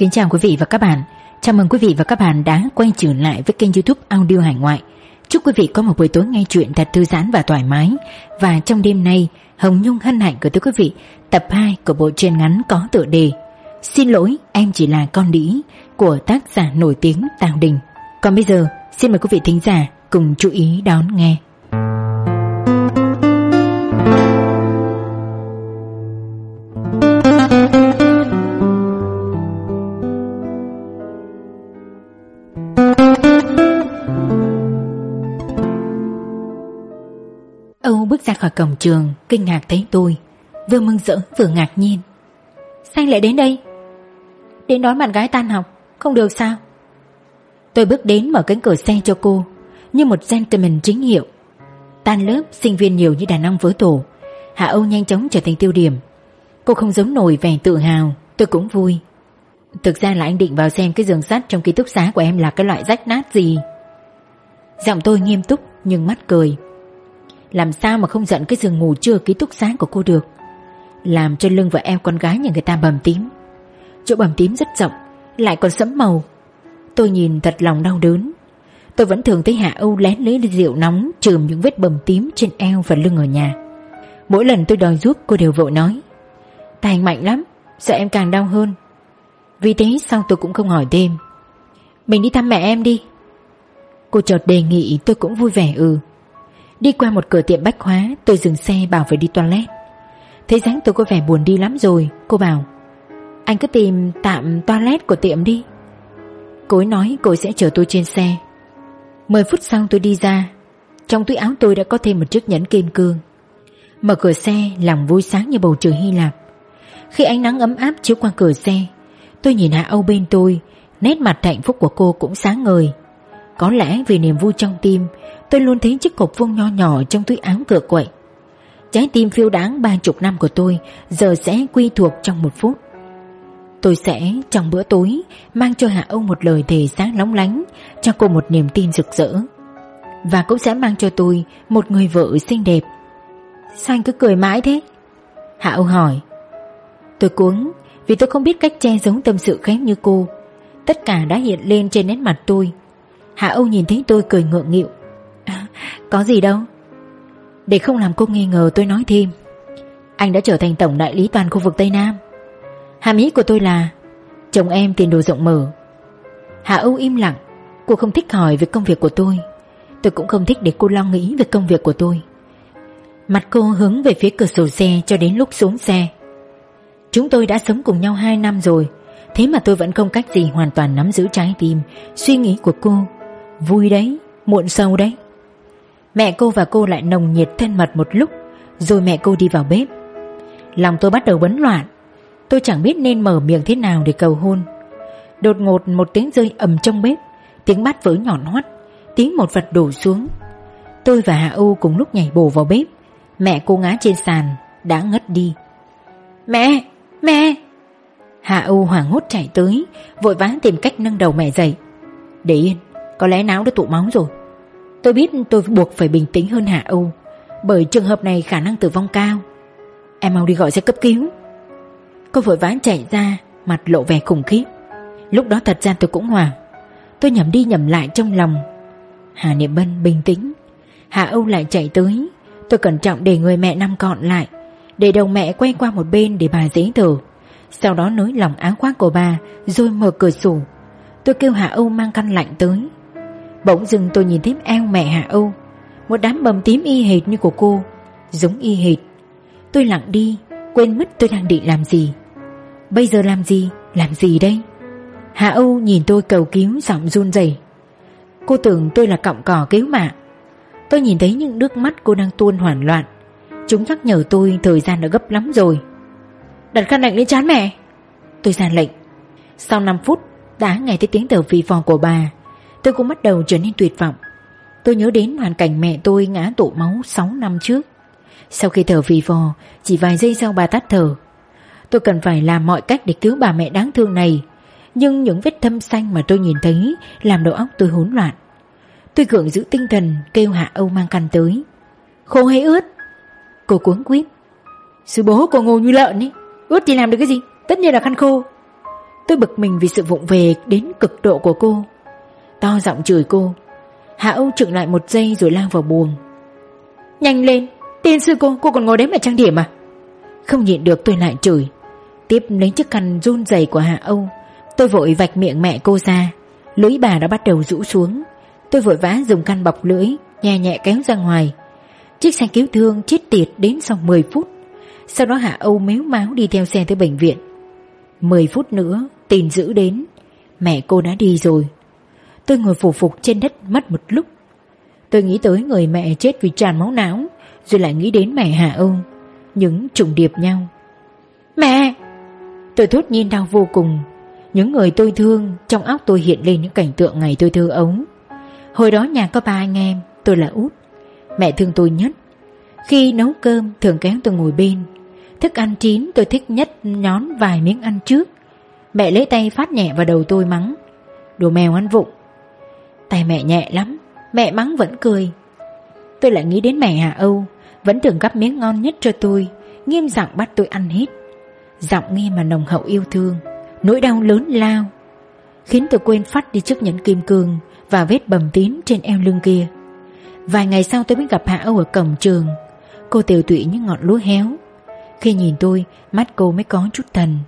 kính chào quý vị và các bạn. Chào mừng quý vị và các bạn đã quay trở lại với kênh youtube Audio Hải Ngoại. Chúc quý vị có một buổi tối nghe chuyện thật thư giãn và thoải mái. Và trong đêm nay, Hồng Nhung hân hạnh gửi tới quý vị tập 2 của bộ truyện ngắn có tựa đề Xin lỗi em chỉ là con đĩ của tác giả nổi tiếng Tào Đình. Còn bây giờ, xin mời quý vị thính giả cùng chú ý đón nghe. Cổng trường, Kinh ngạc thấy tôi. Vừa mừng rỡ vừa ngạc nhiên. Sao lại đến đây? Đến đón bạn gái tan học, Không được sao? Tôi bước đến mở cánh cửa xe cho cô, Như một gentleman chính hiệu. Tan lớp, sinh viên nhiều như đàn ông vỡ tổ. Hạ Âu nhanh chóng trở thành tiêu điểm. Cô không giống nổi vẻ tự hào, Tôi cũng vui. Thực ra là anh định vào xem cái giường sắt Trong ký túc xá của em là cái loại rách nát gì. Giọng tôi nghiêm túc, Nhưng mắt cười làm sao mà không giận cái giường ngủ trưa ký túc xá của cô được? Làm cho lưng và eo con gái nhà người ta bầm tím. Chỗ bầm tím rất rộng, Lại còn sẫm màu. Tôi nhìn thật lòng đau đớn. Tôi vẫn thường thấy Hạ Âu lén lấy rượu nóng, Trườm những vết bầm tím trên eo và lưng ở nhà. Mỗi lần tôi đòi giúp, cô đều vội nói Tay anh mạnh lắm, Sợ em càng đau hơn. Vì thế sau tôi cũng không hỏi thêm. Mình đi thăm mẹ em đi. Cô chợt đề nghị tôi cũng vui vẻ ừ. Đi qua một cửa tiệm bách hóa, Tôi dừng xe bảo phải đi toilet. Thấy dáng tôi có vẻ buồn đi lắm rồi, Cô bảo, Anh cứ tìm tạm toilet của tiệm đi. Cô ấy nói cô ấy sẽ chờ tôi trên xe. 10 phút sau tôi đi ra, Trong túi áo tôi đã có thêm một chiếc nhẫn kim cương Mở cửa xe, lòng vui sáng như bầu trời Hy Lạp. Khi ánh nắng ấm áp chiếu qua cửa xe, Tôi nhìn Hạ Âu bên tôi, Nét mặt hạnh phúc của cô cũng sáng ngời. Có lẽ vì niềm vui trong tim Tôi luôn thấy chiếc cột vuông nho nhỏ trong túi áo cửa quậy. Trái tim phiêu đáng ba chục năm của tôi Giờ sẽ quy thuộc trong một phút. Tôi sẽ, trong bữa tối, Mang cho Hạ Âu một lời thề sáng lóng lánh, Cho cô một niềm tin rực rỡ. Và cũng sẽ mang cho tôi Một người vợ xinh đẹp. Sao anh cứ cười mãi thế? Hạ Âu hỏi. Tôi cuống, Vì tôi không biết cách che giấu tâm sự khép như cô. Tất cả đã hiện lên trên nét mặt tôi. Hạ Âu nhìn thấy tôi cười ngượng nghịu có gì đâu. Để không làm cô nghi ngờ tôi nói thêm. Anh đã trở thành tổng đại lý toàn khu vực Tây Nam. Hàm ý của tôi là Chồng em tiền đồ rộng mở. Hạ Âu im lặng Cô không thích hỏi về công việc của tôi. Tôi cũng không thích để cô lo nghĩ về công việc của tôi. Mặt cô hướng về phía cửa sổ xe cho đến lúc xuống xe. Chúng tôi đã sống cùng nhau 2 năm rồi Thế mà tôi vẫn không cách gì hoàn toàn nắm giữ trái tim Suy nghĩ của cô. Vui đấy, muộn sâu đấy. Mẹ cô và cô lại nồng nhiệt thân mật một lúc, Rồi mẹ cô đi vào bếp. Lòng tôi bắt đầu bấn loạn. Tôi chẳng biết nên mở miệng thế nào để cầu hôn. Đột ngột một tiếng rơi ầm trong bếp, Tiếng bát vỡ nhọn hoắt Tiếng một vật đổ xuống. Tôi và Hạ U cùng lúc nhảy bổ vào bếp. Mẹ cô ngã trên sàn, Đã ngất đi. Mẹ! Mẹ! Hạ U hoảng hốt chạy tới, Vội vã tìm cách nâng đầu mẹ dậy. Để yên, Có lẽ não đã tụ máu rồi. Tôi biết tôi buộc phải bình tĩnh hơn Hạ Âu, Bởi trường hợp này khả năng tử vong cao. Em mau đi gọi xe cấp cứu. Cô vội vã chạy ra, Mặt lộ vẻ khủng khiếp. Lúc đó thật ra tôi cũng hoảng. Tôi nhầm đi nhầm lại trong lòng. Hà Niệm Bân bình tĩnh. Hạ Âu lại chạy tới. Tôi cẩn trọng để người mẹ nằm gọn lại, Để đầu mẹ quay qua một bên để bà dễ thở. Sau đó nối lòng áo khoác của bà, Rồi mở cửa sổ. Tôi kêu Hạ Âu mang khăn lạnh tới. Bỗng dưng tôi nhìn thấy eo mẹ Hạ Âu. Một đám bầm tím y hệt như của cô, Giống y hệt. Tôi lặng đi, Quên mất tôi đang định làm gì. Bây giờ làm gì? Làm gì đây? Hạ Âu nhìn tôi cầu cứu giọng run rẩy. Cô tưởng tôi là cọng cỏ cứu mạng. Tôi nhìn thấy những nước mắt cô đang tuôn hoảng loạn. Chúng nhắc nhở tôi thời gian đã gấp lắm rồi. Đặt khăn lạnh lên chán mẹ. Tôi ra lệnh. Sau 5 phút, đã nghe thấy tiếng thở phì phò của bà. Tôi cũng bắt đầu trở nên tuyệt vọng. Tôi nhớ đến hoàn cảnh mẹ tôi ngã tụ máu 6 năm trước. Sau khi thở phì phò, Chỉ vài giây sau bà tắt thở. Tôi cần phải làm mọi cách để cứu bà mẹ đáng thương này, Nhưng những vết thâm xanh mà tôi nhìn thấy Làm đầu óc tôi hỗn loạn. Tôi gượng giữ tinh thần, Kêu Hạ Âu mang khăn tới. Khô hay ướt? Cô cuống quýt. Sư bố cô ngồi như lợn ấy Ướt thì làm được cái gì? Tất nhiên là khăn khô. Tôi bực mình vì sự vụng về đến cực độ của cô. To giọng chửi cô. Hạ Âu trừng lại một giây rồi lao vào buồng. Nhanh lên Tiên sư cô, cô còn ngồi đấy mà trang điểm à? Không nhịn được tôi lại chửi. Tiếp lấy chiếc khăn run rẩy của Hạ Âu Tôi vội vạch miệng mẹ cô ra. Lưỡi bà đã bắt đầu rũ xuống. Tôi vội vã dùng khăn bọc lưỡi Nhẹ nhẹ kéo ra ngoài. Chiếc xe cứu thương chết tiệt đến sau 10 phút. Sau đó Hạ Âu méo máu đi theo xe tới bệnh viện. 10 phút nữa Tin giữ đến. Mẹ cô đã đi rồi. Tôi ngồi phủ phục trên đất mất một lúc. Tôi nghĩ tới người mẹ chết vì tràn máu não, Rồi lại nghĩ đến mẹ hà Âu, Những trùng điệp nhau. Mẹ! Tôi thốt nhiên đau vô cùng. Những người tôi thương, Trong óc tôi hiện lên những cảnh tượng ngày tôi thơ ấu. Hồi đó nhà có ba anh em, Tôi là út. Mẹ thương tôi nhất. Khi nấu cơm, thường kéo tôi ngồi bên. Thức ăn chín, tôi thích nhất nhón vài miếng ăn trước. Mẹ lấy tay phát nhẹ vào đầu tôi mắng. Đồ mèo ăn vụng. Tay mẹ nhẹ lắm, Mẹ mắng vẫn cười. Tôi lại nghĩ đến mẹ Hà Âu, Vẫn thường gắp miếng ngon nhất cho tôi, Nghiêm giọng bắt tôi ăn hết. Giọng nghe mà nồng hậu yêu thương, Nỗi đau lớn lao, Khiến tôi quên phát đi chiếc nhẫn kim cương Và vết bầm tím trên eo lưng kia. Vài ngày sau tôi mới gặp Hạ Âu ở cổng trường. Cô tiều tụy như ngọn lúa héo. Khi nhìn tôi, Mắt cô mới có chút thần.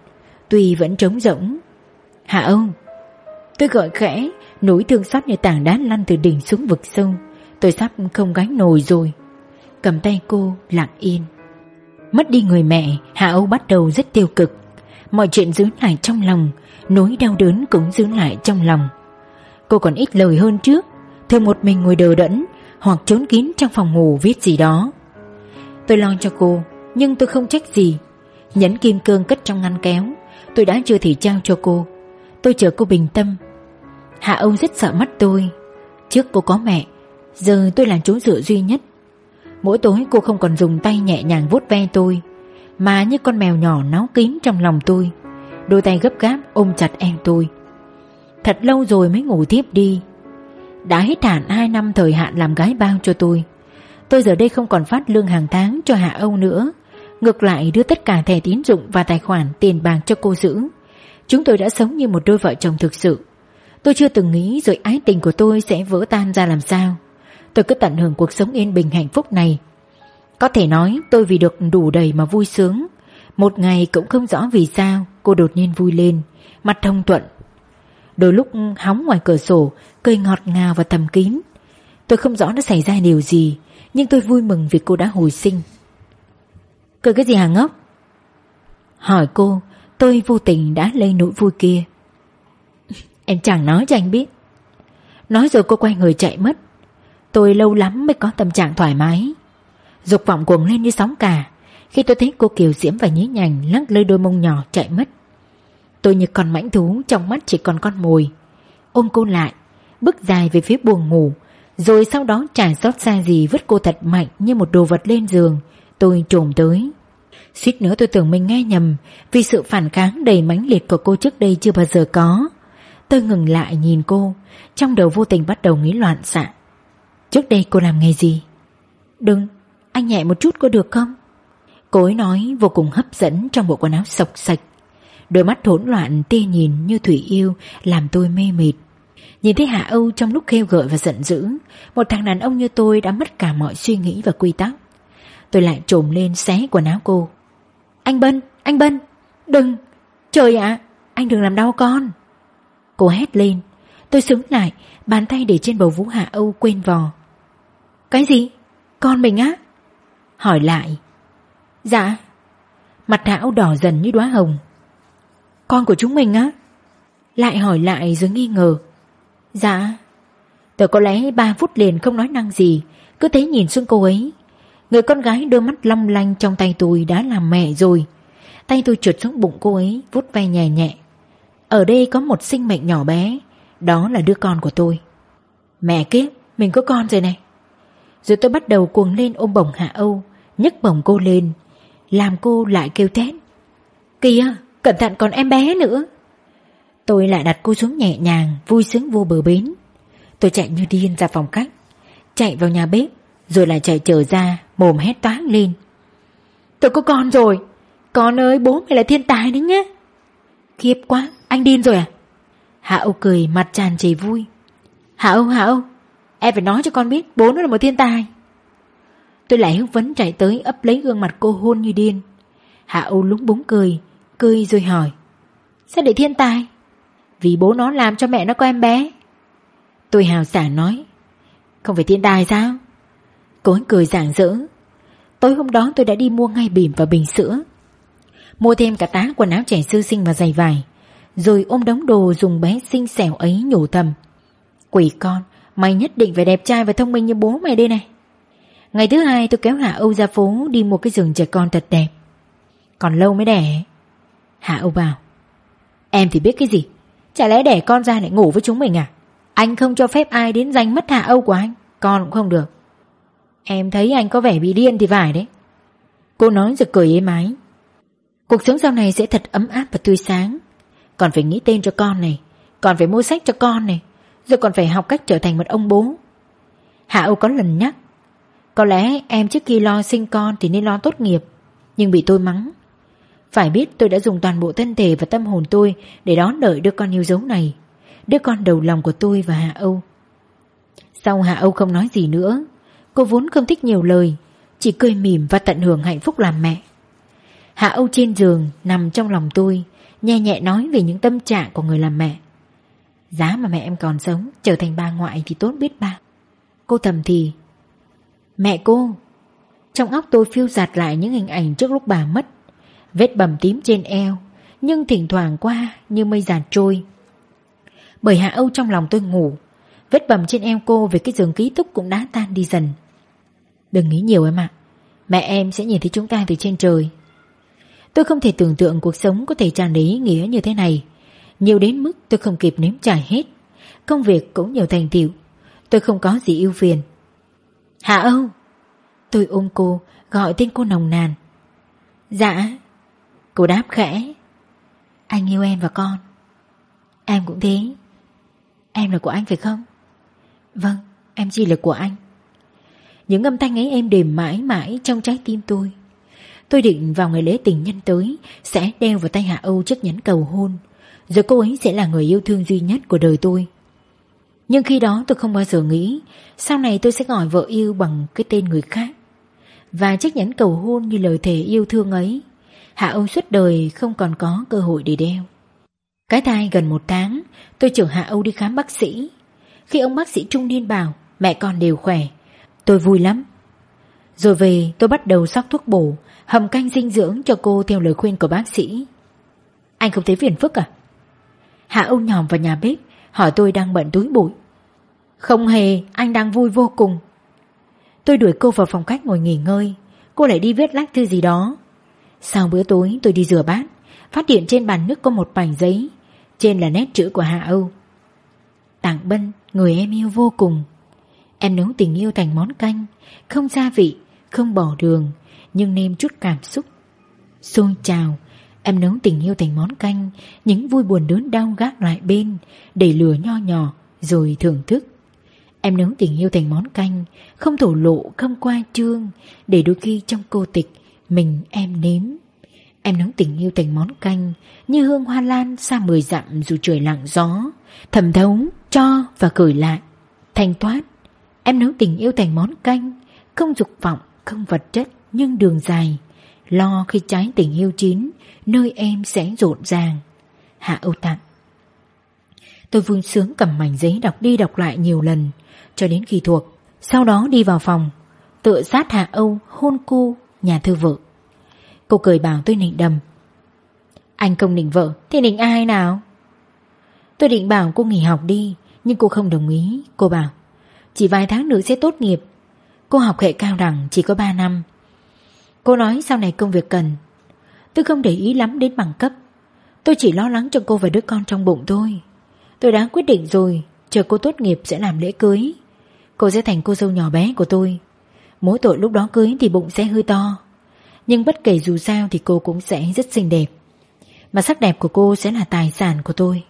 Tuy vẫn trống rỗng. Hạ Âu Tôi gọi khẽ Nỗi thương xót như tảng đá lăn từ đỉnh xuống vực sâu. Tôi sắp không gánh nổi rồi. Cầm tay cô, lặng yên. Mất đi người mẹ Hạ Âu bắt đầu rất tiêu cực. Mọi chuyện giữ lại trong lòng, Nỗi đau đớn cũng giữ lại trong lòng. Cô còn ít lời hơn trước. Thường một mình ngồi đờ đẫn, Hoặc trốn kín trong phòng ngủ viết gì đó. Tôi lo cho cô, Nhưng tôi không trách gì. Nhấn kim cương cất trong ngăn kéo, Tôi đã chưa thể trao cho cô. Tôi chờ cô bình tâm Hạ Âu rất sợ mất tôi. Trước cô có mẹ, Giờ tôi là chỗ dựa duy nhất. Mỗi tối cô không còn dùng tay nhẹ nhàng vuốt ve tôi, Mà như con mèo nhỏ náo kín trong lòng tôi. Đôi tay gấp gáp ôm chặt em tôi. Thật lâu rồi mới ngủ tiếp đi. Đã hết hạn 2 năm thời hạn làm gái bao cho tôi. Tôi giờ đây không còn phát lương hàng tháng cho Hạ Âu nữa. Ngược lại đưa tất cả thẻ tín dụng và tài khoản tiền bạc cho cô giữ. Chúng tôi đã sống như một đôi vợ chồng thực sự. Tôi chưa từng nghĩ rồi ái tình của tôi sẽ vỡ tan ra làm sao. Tôi cứ tận hưởng cuộc sống yên bình hạnh phúc này. Có thể nói tôi vì được đủ đầy mà vui sướng. Một ngày cũng không rõ vì sao, cô đột nhiên vui lên, Mặt thông thuận. Đôi lúc hóng ngoài cửa sổ Cây ngọt ngào và tầm kín. Tôi không rõ nó xảy ra điều gì, Nhưng tôi vui mừng vì cô đã hồi sinh. Cười cái gì hả ngốc? Hỏi cô, Tôi vô tình đã lây nỗi vui kia. Em chẳng nói cho anh biết. Nói rồi cô quay người chạy mất. Tôi lâu lắm mới có tâm trạng thoải mái. Dục vọng cuồng lên như sóng cả Khi tôi thấy cô kiều diễm và nhí nhành Lắc lơi đôi mông nhỏ chạy mất. Tôi như con mãnh thú, Trong mắt chỉ còn con mồi. Ôm cô lại, Bước dài về phía buồng ngủ, Rồi sau đó chả xót xa gì Vứt cô thật mạnh như một đồ vật lên giường. Tôi trồm tới. Suýt nữa tôi tưởng mình nghe nhầm Vì sự phản kháng đầy mãnh liệt của cô trước đây chưa bao giờ có. Tôi ngừng lại nhìn cô Trong đầu vô tình bắt đầu nghĩ loạn xạ. Trước đây cô làm nghề gì? Đừng Anh nhẹ một chút có được không? Cô ấy nói vô cùng hấp dẫn Trong bộ quần áo sọc sạch. Đôi mắt hỗn loạn tia nhìn như thủy yêu Làm tôi mê mệt Nhìn thấy Hạ Âu trong lúc kêu gợi và giận dữ Một thằng đàn ông như tôi đã mất cả mọi suy nghĩ và quy tắc. Tôi lại trồm lên xé quần áo cô. Anh Bân, anh Bân Đừng, trời ạ Anh đừng làm đau con. Cô hét lên. Tôi sững lại, Bàn tay để trên bầu vũ Hạ Âu quên vò. Cái gì? Con mình á? Hỏi lại. Dạ. Mặt thảo đỏ dần như đóa hồng. Con của chúng mình á? Lại hỏi lại rồi nghi ngờ. Dạ. Tôi có lẽ ba phút liền không nói năng gì, Cứ thế nhìn xuống cô ấy. Người con gái đôi mắt long lanh trong tay tôi đã làm mẹ rồi. Tay tôi trượt xuống bụng cô ấy Vút ve nhẹ nhẹ ở đây có một sinh mệnh nhỏ bé Đó là đứa con của tôi. Mẹ kiếp, mình có con rồi này. Rồi tôi bắt đầu cuồng lên ôm bổng Hạ Âu nhấc bổng cô lên Làm cô lại kêu thét. Kìa, cẩn thận còn em bé nữa. Tôi lại đặt cô xuống nhẹ nhàng Vui sướng vô bờ bến. Tôi chạy như điên ra phòng khách Chạy vào nhà bếp Rồi lại chạy trở ra Mồm hét toáng lên. Tôi có con rồi Con ơi bố mày là thiên tài đấy nhé Khiếp quá, Anh điên rồi à? Hạ Âu cười, mặt tràn trề vui. Hạ Âu Hạ Âu, Em phải nói cho con biết, bố nó là một thiên tài. Tôi lại hưng vấn chạy tới ấp lấy gương mặt cô hôn như điên. Hạ Âu lúng búng cười Cười rồi hỏi, Sao để thiên tài? Vì bố nó làm cho mẹ nó có em bé. Tôi hào sảng nói, Không phải thiên tài sao? Cô ấy cười giảng dỡ. Tối hôm đó tôi đã đi mua ngay bìm và bình sữa. Mua thêm cả tá quần áo trẻ sư sinh và giày vải, Rồi ôm đống đồ dùng bé xinh xẻo ấy nhủ thầm. Quỷ con, Mày nhất định phải đẹp trai và thông minh như bố mày đây này. Ngày thứ hai tôi kéo Hạ Âu ra phố Đi mua cái giường trẻ con thật đẹp. Còn lâu mới đẻ. Hạ Âu bảo, Em thì biết cái gì? Chả lẽ đẻ con ra lại ngủ với chúng mình à? Anh không cho phép ai đến giành mất Hạ Âu của anh, Con cũng không được. Em thấy anh có vẻ bị điên thì phải đấy. Cô nói rồi cười êm ái. Cuộc sống sau này sẽ thật ấm áp và tươi sáng. Còn phải nghĩ tên cho con này, Còn phải mua sách cho con này, Rồi còn phải học cách trở thành một ông bố. Hạ Âu có lần nhắc, Có lẽ em trước khi lo sinh con Thì nên lo tốt nghiệp, Nhưng bị tôi mắng. Phải biết tôi đã dùng toàn bộ thân thể và tâm hồn tôi Để đón đợi đứa con yêu dấu này, Đứa con đầu lòng của tôi và Hạ Âu. Sau Hạ Âu không nói gì nữa, Cô vốn không thích nhiều lời, Chỉ cười mỉm và tận hưởng hạnh phúc làm mẹ. Hạ Âu trên giường, Nằm trong lòng tôi, Nhẹ nhẹ nói về những tâm trạng của người làm mẹ. Giá mà mẹ em còn sống, Trở thành bà ngoại thì tốt biết bao. Cô thầm thì, Mẹ cô. Trong óc tôi phiêu giạt lại những hình ảnh trước lúc bà mất. Vết bầm tím trên eo, Nhưng thỉnh thoảng qua như mây giạt trôi. Bởi Hạ Âu trong lòng tôi ngủ, Vết bầm trên eo cô về cái giường ký túc cũng đã tan đi dần. Đừng nghĩ nhiều em ạ. Mẹ em sẽ nhìn thấy chúng ta từ trên trời. Tôi không thể tưởng tượng cuộc sống có thể tràn đầy ý nghĩa như thế này. Nhiều đến mức tôi không kịp nếm trải hết. Công việc cũng nhiều thành tựu. Tôi không có gì ưu phiền. Hạ Âu, Tôi ôm cô, gọi tên cô nồng nàn. Dạ. Cô đáp khẽ. Anh yêu em và con. Em cũng thế. Em là của anh phải không? Vâng em chỉ là của anh. Những âm thanh ấy em đềm mãi mãi trong trái tim tôi. Tôi định vào ngày lễ tình nhân tới, Sẽ đeo vào tay Hạ Âu chiếc nhẫn cầu hôn. Rồi cô ấy sẽ là người yêu thương duy nhất của đời tôi. Nhưng khi đó tôi không bao giờ nghĩ, Sau này tôi sẽ gọi vợ yêu bằng cái tên người khác. Và chiếc nhẫn cầu hôn như lời thề yêu thương ấy, Hạ Âu suốt đời không còn có cơ hội để đeo. Cái thai gần một tháng, Tôi chở Hạ Âu đi khám bác sĩ. Khi ông bác sĩ trung niên bảo, Mẹ con đều khỏe, Tôi vui lắm. Rồi về, tôi bắt đầu sóc thuốc bổ Hầm canh dinh dưỡng cho cô theo lời khuyên của bác sĩ. Anh không thấy phiền phức à? Hạ Âu nhòm vào nhà bếp Hỏi tôi đang bận túi bụi. Không hề anh đang vui vô cùng. Tôi đuổi cô vào phòng khách ngồi nghỉ ngơi. Cô lại đi viết lách thư gì đó. Sau bữa tối tôi đi rửa bát. Phát hiện trên bàn nước có một bảnh giấy. Trên là nét chữ của Hạ Âu. Tặng Bân Người em yêu vô cùng. Em nấu tình yêu thành món canh. Không gia vị, không bỏ đường. Nhưng nêm chút cảm xúc. Xôi chào Em nấu tình yêu thành món canh Những vui buồn đớn đau gác lại bên Để lửa nho nhỏ rồi thưởng thức. Em nấu tình yêu thành món canh Không thổ lộ, không qua trương Để đôi khi trong cô tịch Mình em nếm. Em nấu tình yêu thành món canh Như hương hoa lan xa mười dặm dù trời lặng gió Thầm thấu, cho và cởi lại. Thanh thoát Em nấu tình yêu thành món canh Không dục vọng, không vật chất. Nhưng đường dài. Lo khi trái tình yêu chín, Nơi em sẽ rộn ràng. Hạ Âu Tặng Tôi vui sướng cầm mảnh giấy đọc đi đọc lại nhiều lần, Cho đến khi thuộc. Sau đó đi vào phòng, Tựa sát Hạ Âu, hôn cô, Nhà thư vợ. Cô cười bảo tôi nịnh đầm. Anh không nịnh vợ, Thì nịnh ai nào? Tôi định bảo cô nghỉ học đi, Nhưng cô không đồng ý. Cô bảo, chỉ vài tháng nữa sẽ tốt nghiệp. Cô học hệ cao đẳng chỉ có 3 năm Cô nói sau này công việc cần. Tôi không để ý lắm đến bằng cấp. Tôi chỉ lo lắng cho cô và đứa con trong bụng thôi. Tôi đã quyết định rồi, Chờ cô tốt nghiệp sẽ làm lễ cưới. Cô sẽ thành cô dâu nhỏ bé của tôi. Mỗi tội lúc đó cưới thì bụng sẽ hơi to. Nhưng bất kể dù sao thì cô cũng sẽ rất xinh đẹp. Mà sắc đẹp của cô sẽ là tài sản của tôi.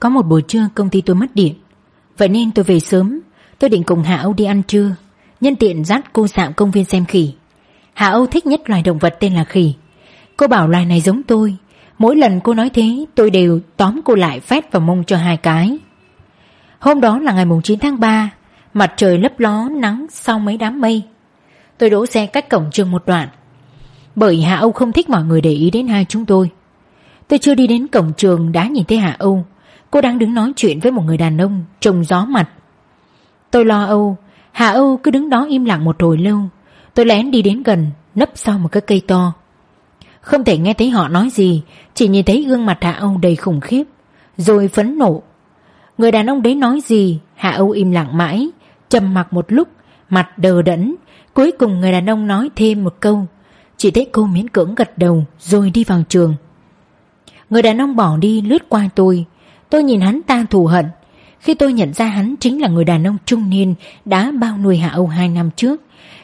Có một buổi trưa công ty tôi mất điện. Vậy nên tôi về sớm. Tôi định cùng Hạ Âu đi ăn trưa. Nhân tiện dắt cô dạo công viên xem khỉ. Hạ Âu thích nhất loài động vật tên là khỉ Cô bảo loài này giống tôi Mỗi lần cô nói thế tôi đều tóm cô lại phét vào mông cho hai cái. Hôm đó là ngày 9 tháng 3, mặt trời lấp ló nắng sau mấy đám mây. Tôi đỗ xe cách cổng trường một đoạn. Bởi Hạ Âu không thích mọi người để ý đến hai chúng tôi. Tôi chưa đi đến cổng trường đã nhìn thấy Hạ Âu. Cô đang đứng nói chuyện với một người đàn ông trông gió mặt. Tôi lo Âu, Hạ Âu cứ đứng đó im lặng một hồi lâu. Tôi lén đi đến gần, nấp sau một cái cây to. Không thể nghe thấy họ nói gì, chỉ nhìn thấy gương mặt Hạ Âu đầy khủng khiếp, rồi phấn nộ. Người đàn ông đấy nói gì, Hạ Âu im lặng mãi, trầm mặc một lúc, mặt đờ đẫn. Cuối cùng người đàn ông nói thêm một câu, chỉ thấy cô miễn cưỡng gật đầu rồi đi vào trường. Người đàn ông bỏ đi lướt qua tôi, tôi nhìn hắn ta thù hận. Khi tôi nhận ra hắn chính là người đàn ông trung niên đã bao nuôi Hạ Âu hai năm trước,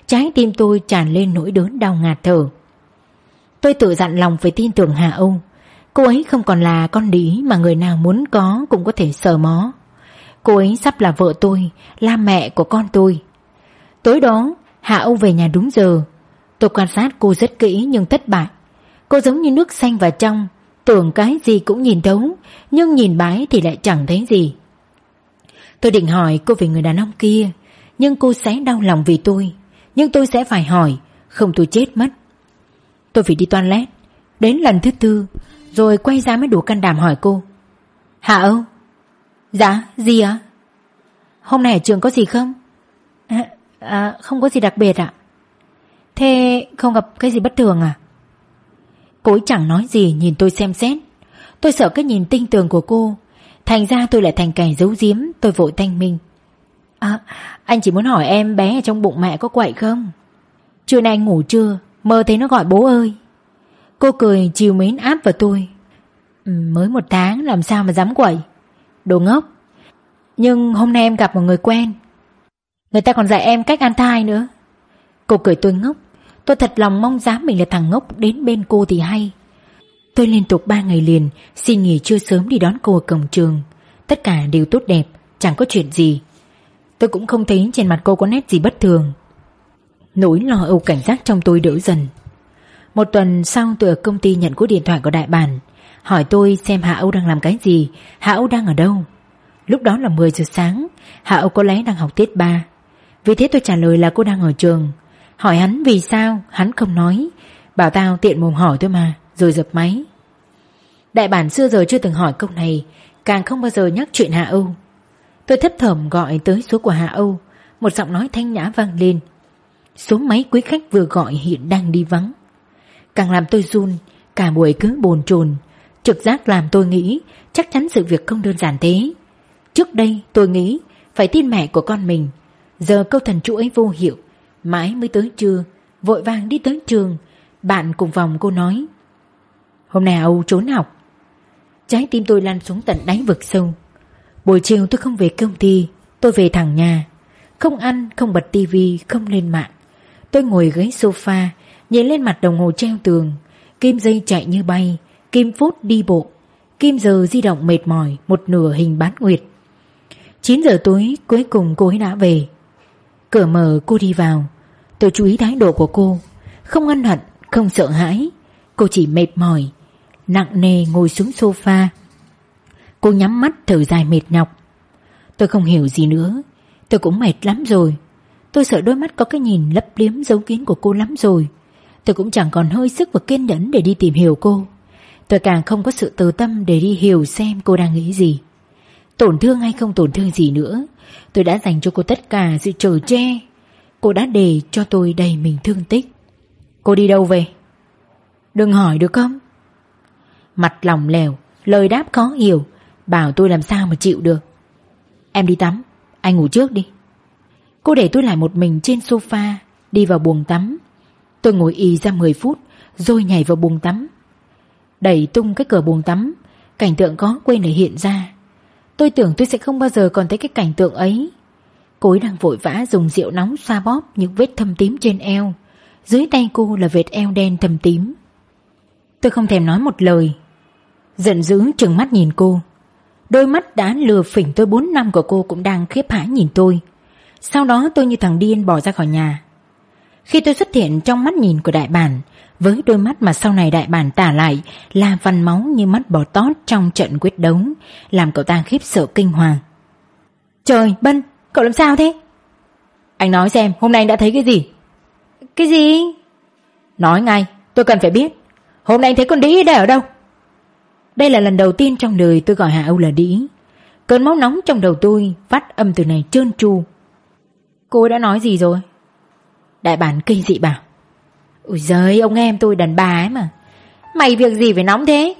trái tim tôi tràn lên nỗi đớn đau ngạt thở. Tôi tự dặn lòng phải tin tưởng Hà Âu. Cô ấy không còn là con đĩ mà người nào muốn có cũng có thể sờ mó. Cô ấy sắp là vợ tôi, Là mẹ của con tôi. Tối đó Hạ Âu về nhà đúng giờ. Tôi quan sát cô rất kỹ nhưng thất bại. Cô giống như nước xanh và trong, Tưởng cái gì cũng nhìn thấu, Nhưng nhìn bái thì lại chẳng thấy gì. Tôi định hỏi cô về người đàn ông kia, Nhưng cô sẽ đau lòng vì tôi. Nhưng tôi sẽ phải hỏi Không tôi chết mất. Tôi phải đi toilet Đến lần thứ tư Rồi quay ra mới đủ can đảm hỏi cô. Hạ Âu? Dạ gì ạ? Hôm nay ở trường có gì không? À, à, Không có gì đặc biệt ạ. Thế không gặp cái gì bất thường à? Cô ấy chẳng nói gì nhìn tôi xem xét. Tôi sợ cái nhìn tinh tường của cô. Thành ra tôi lại thành kẻ giấu giếm Tôi vội thanh minh. À anh chỉ muốn hỏi em bé ở trong bụng mẹ có quậy không? Trưa nay anh ngủ chưa? Mơ thấy nó gọi bố ơi. Cô cười chiều mến áp vào tôi. Ừ, mới một tháng làm sao mà dám quậy? Đồ ngốc. Nhưng hôm nay em gặp một người quen. Người ta còn dạy em cách ăn thai nữa. Cô cười tôi ngốc. Tôi thật lòng mong dám mình là thằng ngốc Đến bên cô thì hay. Tôi liên tục 3 ngày liền Xin nghỉ trưa sớm đi đón cô ở cổng trường. Tất cả đều tốt đẹp, Chẳng có chuyện gì. Tôi cũng không thấy trên mặt cô có nét gì bất thường. Nỗi lo âu cảnh giác trong tôi đỡ dần. Một tuần sau tôi ở công ty nhận cú điện thoại của đại bản, Hỏi tôi xem Hạ Âu đang làm cái gì, Hạ Âu đang ở đâu. Lúc đó là 10 giờ sáng, Hạ Âu có lẽ đang học tiết 3 Vì thế tôi trả lời là cô đang ở trường. Hỏi hắn vì sao, Hắn không nói. Bảo tao tiện mồm hỏi tôi mà, Rồi dập máy. Đại bản xưa giờ chưa từng hỏi câu này, Càng không bao giờ nhắc chuyện Hạ Âu. Tôi thấp thỏm gọi tới số của Hạ Âu. Một giọng nói thanh nhã vang lên. Số máy quý khách vừa gọi hiện đang đi vắng. Càng làm tôi run, Cả buổi cứ bồn chồn. Trực giác làm tôi nghĩ, Chắc chắn sự việc không đơn giản thế. Trước đây, tôi nghĩ, Phải tin mẹ của con mình. Giờ câu thần chú ấy vô hiệu. Mãi mới tới trưa, Vội vàng đi tới trường. Bạn cùng vòng cô nói, Hôm nay Âu trốn học. Trái tim tôi lan xuống tận đáy vực sâu. Buổi chiều tôi không về công ty Tôi về thẳng nhà. Không ăn, không bật tivi, không lên mạng. Tôi ngồi ghế sofa Nhìn lên mặt đồng hồ treo tường. Kim dây chạy như bay Kim phút đi bộ. Kim giờ di động mệt mỏi Một nửa hình bán nguyệt. 9 giờ tối cuối cùng cô ấy đã về. Cửa mở cô đi vào. Tôi chú ý thái độ của cô. Không ăn hận, không sợ hãi. Cô chỉ mệt mỏi Nặng nề ngồi xuống sofa. Cô nhắm mắt thở dài mệt nhọc. Tôi không hiểu gì nữa. Tôi cũng mệt lắm rồi. Tôi sợ đôi mắt có cái nhìn lấp liếm dấu kín của cô lắm rồi. Tôi cũng chẳng còn hơi sức và kiên nhẫn để đi tìm hiểu cô. Tôi càng không có sự từ tâm để đi hiểu xem cô đang nghĩ gì. Tổn thương hay không tổn thương gì nữa, Tôi đã dành cho cô tất cả sự trở che. Cô đã để cho tôi đầy mình thương tích. Cô đi đâu về? Đừng hỏi được không? Mặt lòng lèo Lời đáp khó hiểu. Bảo tôi làm sao mà chịu được. Em đi tắm, Anh ngủ trước đi. Cô để tôi lại một mình trên sofa, Đi vào buồng tắm. Tôi ngồi y ra 10 phút, Rồi nhảy vào buồng tắm. Đẩy tung cái cửa buồng tắm, Cảnh tượng có quên lại hiện ra. Tôi tưởng tôi sẽ không bao giờ còn thấy cái cảnh tượng ấy. Cô ấy đang vội vã dùng rượu nóng xoa bóp những vết thâm tím trên eo. Dưới tay cô là vết eo đen thâm tím. Tôi không thèm nói một lời. Giận dữ trừng mắt nhìn cô. Đôi mắt đã lừa phỉnh tôi 4 năm của cô cũng đang khiếp hãi nhìn tôi Sau đó tôi như thằng điên bỏ ra khỏi nhà Khi tôi xuất hiện trong mắt nhìn của đại bản Với đôi mắt mà sau này đại bản tả lại Là văn máu như mắt bò tót trong trận quyết đấu Làm cậu ta khiếp sợ kinh hoàng Trời, Bân, cậu làm sao thế? Anh nói xem, hôm nay anh đã thấy cái gì? Cái gì? Nói ngay, tôi cần phải biết Hôm nay anh thấy con đĩ đây ở đâu? Đây là lần đầu tiên trong đời tôi gọi Hạ Âu là đĩ. Cơn máu nóng trong đầu tôi Phát âm từ này trơn tru. Cô ấy đã nói gì rồi? Đại bản kinh dị bảo. Ôi giời, ông em tôi đàn bà ấy mà. Mày việc gì phải nóng thế?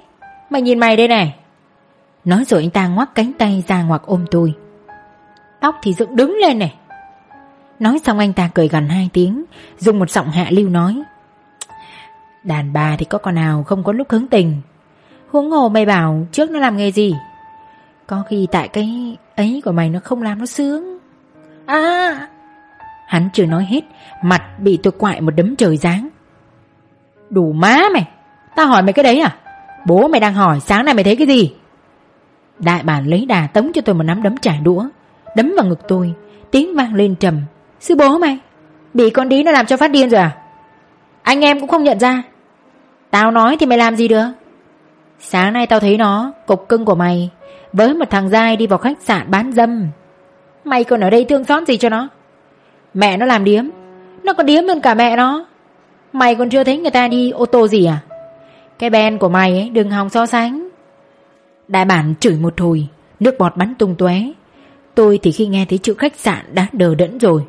Mày nhìn mày đây này. Nói rồi anh ta ngoắc cánh tay ra ngoặc ôm tôi. Tóc thì dựng đứng lên này. Nói xong anh ta cười gần hai tiếng, Dùng một giọng hạ lưu nói. Đàn bà thì có con nào không có lúc hứng tình? Huống hồ mày bảo trước nó làm nghề gì? Có khi tại cái ấy của mày nó không làm nó sướng. À! Hắn chưa nói hết, Mặt bị tôi quại một đấm trời giáng. Đủ má mày! Tao hỏi mày cái đấy à? Bố mày đang hỏi sáng nay mày thấy cái gì? Đại bản lấy đà tống cho tôi một nắm đấm trả đũa, Đấm vào ngực tôi, Tiếng vang lên trầm. Sư bố mày, Bị con đí nó làm cho phát điên rồi à? Anh em cũng không nhận ra. Tao nói thì mày làm gì được? Sáng nay tao thấy nó, Cục cưng của mày. Với một thằng dai đi vào khách sạn bán dâm. Mày còn ở đây thương xót gì cho nó? Mẹ nó làm điếm. Nó còn điếm hơn cả mẹ nó. Mày còn chưa thấy người ta đi ô tô gì à? Cái ben của mày ấy, đừng hòng so sánh. Đại bản chửi một hồi, Nước bọt bắn tung tóe. Tôi thì khi nghe thấy chữ khách sạn đã đờ đẫn rồi.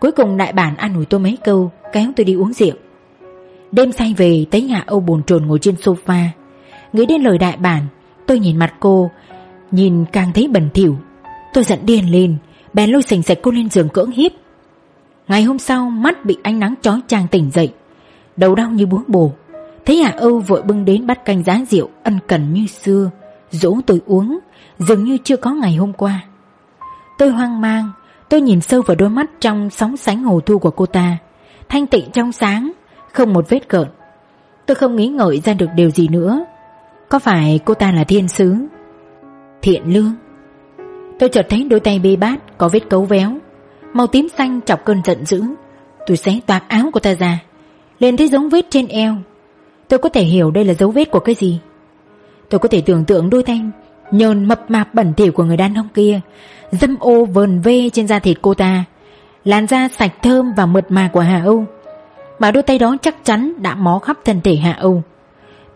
Cuối cùng đại bản ăn ủi tôi mấy câu, Kéo tôi đi uống rượu. Đêm say về, thấy nhà Âu bồn chồn ngồi trên sofa. Nghĩ đến lời đại bản, Tôi nhìn mặt cô, Nhìn càng thấy bẩn thỉu. Tôi giận điên lên, Bèn lôi sành sạch cô lên giường cưỡng hiếp. Ngày hôm sau, mắt bị ánh nắng chói chang tỉnh dậy, Đầu đau như búa bổ. Thấy hạ Âu vội bưng đến bắt canh giá rượu Ân cần như xưa, Dỗ tôi uống, Dường như chưa có ngày hôm qua. Tôi hoang mang, Tôi nhìn sâu vào đôi mắt trong sóng sánh hồ thu của cô ta. Thanh tịnh trong sáng, Không một vết cợt. Tôi không nghĩ ngợi ra được điều gì nữa. Có phải cô ta là thiên sứ? Thiện lương. Tôi chợt thấy đôi tay bê bát Có vết cấu véo. Màu tím xanh chọc cơn giận dữ. Tôi xé toạc áo của ta ra, Lên thấy dấu vết trên eo. Tôi có thể hiểu đây là dấu vết của cái gì. Tôi có thể tưởng tượng đôi tay Nhờn mập mạp bẩn thỉu của người đàn ông kia, Dâm ô vờn vê trên da thịt cô ta, Làn da sạch thơm và mượt mà của Hà Âu. Mà đôi tay đó chắc chắn đã mó khắp thân thể Hà Âu.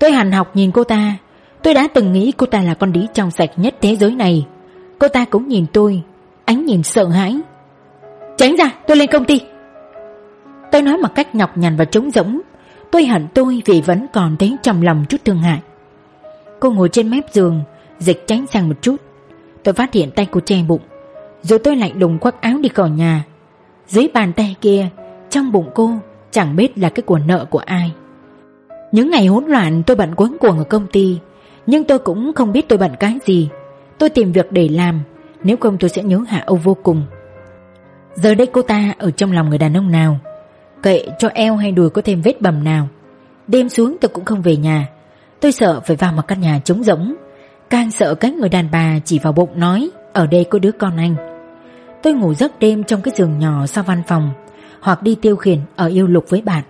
Tôi hàn học nhìn cô ta. Tôi đã từng nghĩ cô ta là con đĩ trong sạch nhất thế giới này. Cô ta cũng nhìn tôi, Ánh nhìn sợ hãi. Tránh ra, tôi lên công ty. Tôi nói một cách nhọc nhằn và trống rỗng. Tôi hận tôi vì vẫn còn thấy trong lòng chút thương hại. Cô ngồi trên mép giường, Dịch tránh sang một chút. Tôi phát hiện tay cô che bụng. Rồi tôi lạnh đùng khoác áo đi khỏi nhà. Dưới bàn tay kia, Trong bụng cô chẳng biết là cái của nợ của ai. Những ngày hỗn loạn tôi bận quấn cuồng ở công ty, Nhưng tôi cũng không biết tôi bận cái gì. Tôi tìm việc để làm, Nếu không tôi sẽ nhớ Hạ Âu vô cùng. Giờ đây cô ta ở trong lòng người đàn ông nào? Kệ cho eo hay đùi có thêm vết bầm nào. Đêm xuống tôi cũng không về nhà. Tôi sợ phải vào một căn nhà trống rỗng. Càng sợ cái người đàn bà chỉ vào bụng nói, Ở đây có đứa con anh. Tôi ngủ giấc đêm trong cái giường nhỏ sau văn phòng, Hoặc đi tiêu khiển ở yêu lục với bạn.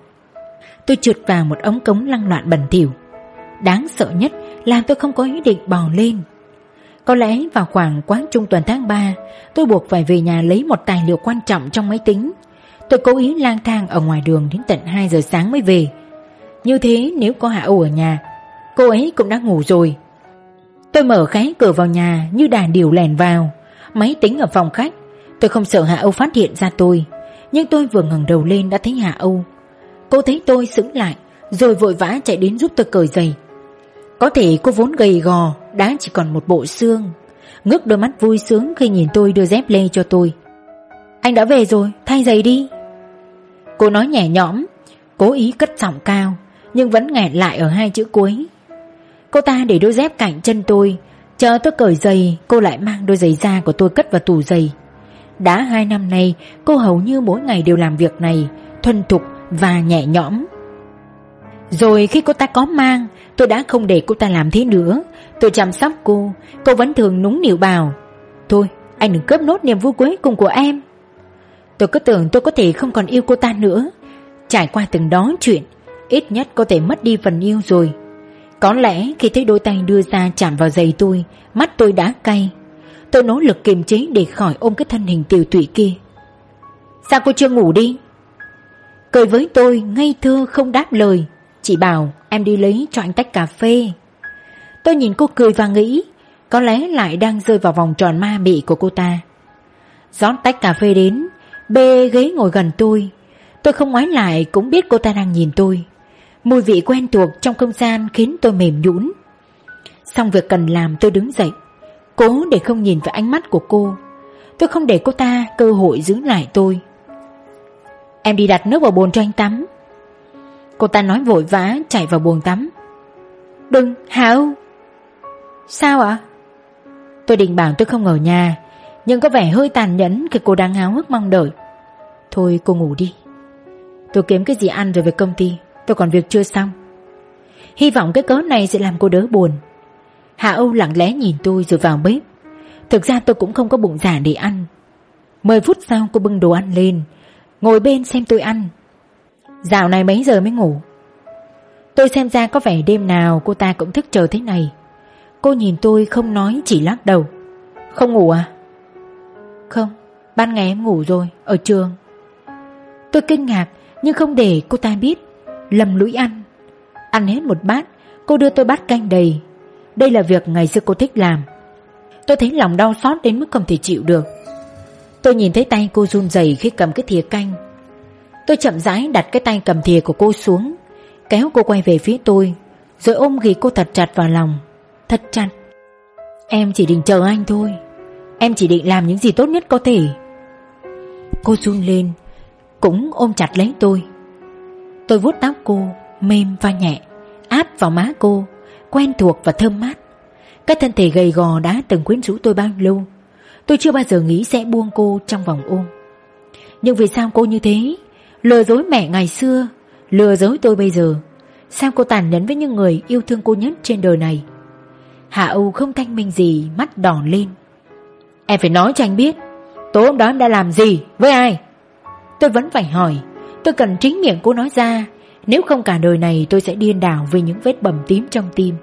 Tôi trượt vào một ống cống lăng loạn bẩn thỉu. Đáng sợ nhất là tôi không có ý định bò lên. Có lẽ vào khoảng quán trung tuần tháng 3 Tôi buộc phải về nhà lấy một tài liệu quan trọng trong máy tính. Tôi cố ý lang thang ở ngoài đường đến tận 2 giờ sáng mới về. Như thế nếu có Hạ Âu ở nhà, Cô ấy cũng đã ngủ rồi. Tôi mở khé cửa vào nhà như đàn điều lèn vào. Máy tính ở phòng khách, Tôi không sợ Hạ Âu phát hiện ra tôi. Nhưng tôi vừa ngẩng đầu lên đã thấy Hạ Âu. Cô thấy tôi sững lại, Rồi vội vã chạy đến giúp tôi cởi giày. Có thể cô vốn gầy gò, Đã chỉ còn một bộ xương. Ngước đôi mắt vui sướng khi nhìn tôi đưa dép lê cho tôi. Anh đã về rồi, Thay giày đi. Cô nói nhẹ nhõm, Cố ý cất giọng cao, Nhưng vẫn nghẹn lại ở hai chữ cuối. Cô ta để đôi dép cạnh chân tôi, Chờ tôi cởi giày, Cô lại mang đôi giày da của tôi cất vào tủ giày. Đã hai năm nay, Cô hầu như mỗi ngày đều làm việc này, Thuần thục và nhẹ nhõm. Rồi khi cô ta có mang, Tôi đã không để cô ta làm thế nữa. Tôi chăm sóc cô Cô vẫn thường núng nịu bảo Thôi, anh đừng cướp nốt niềm vui cuối cùng của em. Tôi cứ tưởng tôi có thể không còn yêu cô ta nữa. Trải qua từng đó chuyện, Ít nhất có thể mất đi phần yêu rồi. Có lẽ khi thấy đôi tay đưa ra chạm vào giày tôi, Mắt tôi đã cay. Tôi nỗ lực kiềm chế để khỏi ôm cái thân hình tiểu tụy kia. Sao cô chưa ngủ đi? Cười với tôi, ngây thơ không đáp lời. Chỉ bảo, em đi lấy cho anh tách cà phê. Tôi nhìn cô cười và nghĩ, Có lẽ lại đang rơi vào vòng tròn ma mị của cô ta. Rót tách cà phê đến, Bê ghế ngồi gần tôi. Tôi không ngoái lại, cũng biết cô ta đang nhìn tôi. Mùi vị quen thuộc trong không gian khiến tôi mềm nhũn. Xong việc cần làm, tôi đứng dậy, Cố để không nhìn vào ánh mắt của cô. Tôi không để cô ta cơ hội giữ lại tôi. Em đi đặt nước vào bồn cho anh tắm. Cô ta nói vội vã chạy vào bồn tắm. Đừng, Hảo Sao ạ? Tôi định bảo tôi không ở nhà Nhưng có vẻ hơi tàn nhẫn khi cô đang háo hức mong đợi. Thôi cô ngủ đi. Tôi kiếm cái gì ăn rồi về công ty Tôi còn việc chưa xong. Hy vọng cái cớ này sẽ làm cô đỡ buồn. Hạ Âu lặng lẽ nhìn tôi rồi vào bếp. Thực ra tôi cũng không có bụng giả để ăn. Mười phút sau cô bưng đồ ăn lên Ngồi bên xem tôi ăn. Dạo này mấy giờ mới ngủ? Tôi xem ra có vẻ đêm nào cô ta cũng thức chờ thế này. Cô nhìn tôi không nói, chỉ lắc đầu. Không ngủ à? Không, Ban ngày em ngủ rồi, Ở trường. Tôi kinh ngạc, Nhưng không để cô ta biết. Lầm lũi ăn. Ăn hết một bát, Cô đưa tôi bát canh đầy. Đây là việc ngày xưa cô thích làm. Tôi thấy lòng đau xót đến mức không thể chịu được. Tôi nhìn thấy tay cô run rẩy khi cầm cái thìa canh. Tôi chậm rãi đặt cái tay cầm thìa của cô xuống, Kéo cô quay về phía tôi, Rồi ôm ghì cô thật chặt vào lòng. Thật chặt. Em chỉ định chờ anh thôi. Em chỉ định làm những gì tốt nhất có thể. Cô run lên, Cũng ôm chặt lấy tôi. Tôi vuốt tóc cô, Mềm và nhẹ, Áp vào má cô, Quen thuộc và thơm mát. Cái thân thể gầy gò đã từng quyến rũ tôi bao lâu Tôi chưa bao giờ nghĩ sẽ buông cô trong vòng ôm. Nhưng vì sao cô như thế? Lừa dối mẹ ngày xưa, Lừa dối tôi bây giờ. Sao cô tàn nhẫn với những người yêu thương cô nhất trên đời này? Hạ Âu không thanh minh gì, Mắt đỏ lên. Em phải nói cho anh biết, Tối hôm đó em đã làm gì, với ai? Tôi vẫn phải hỏi. Tôi cần chính miệng cô nói ra. Nếu không cả đời này tôi sẽ điên đảo Vì những vết bầm tím trong tim.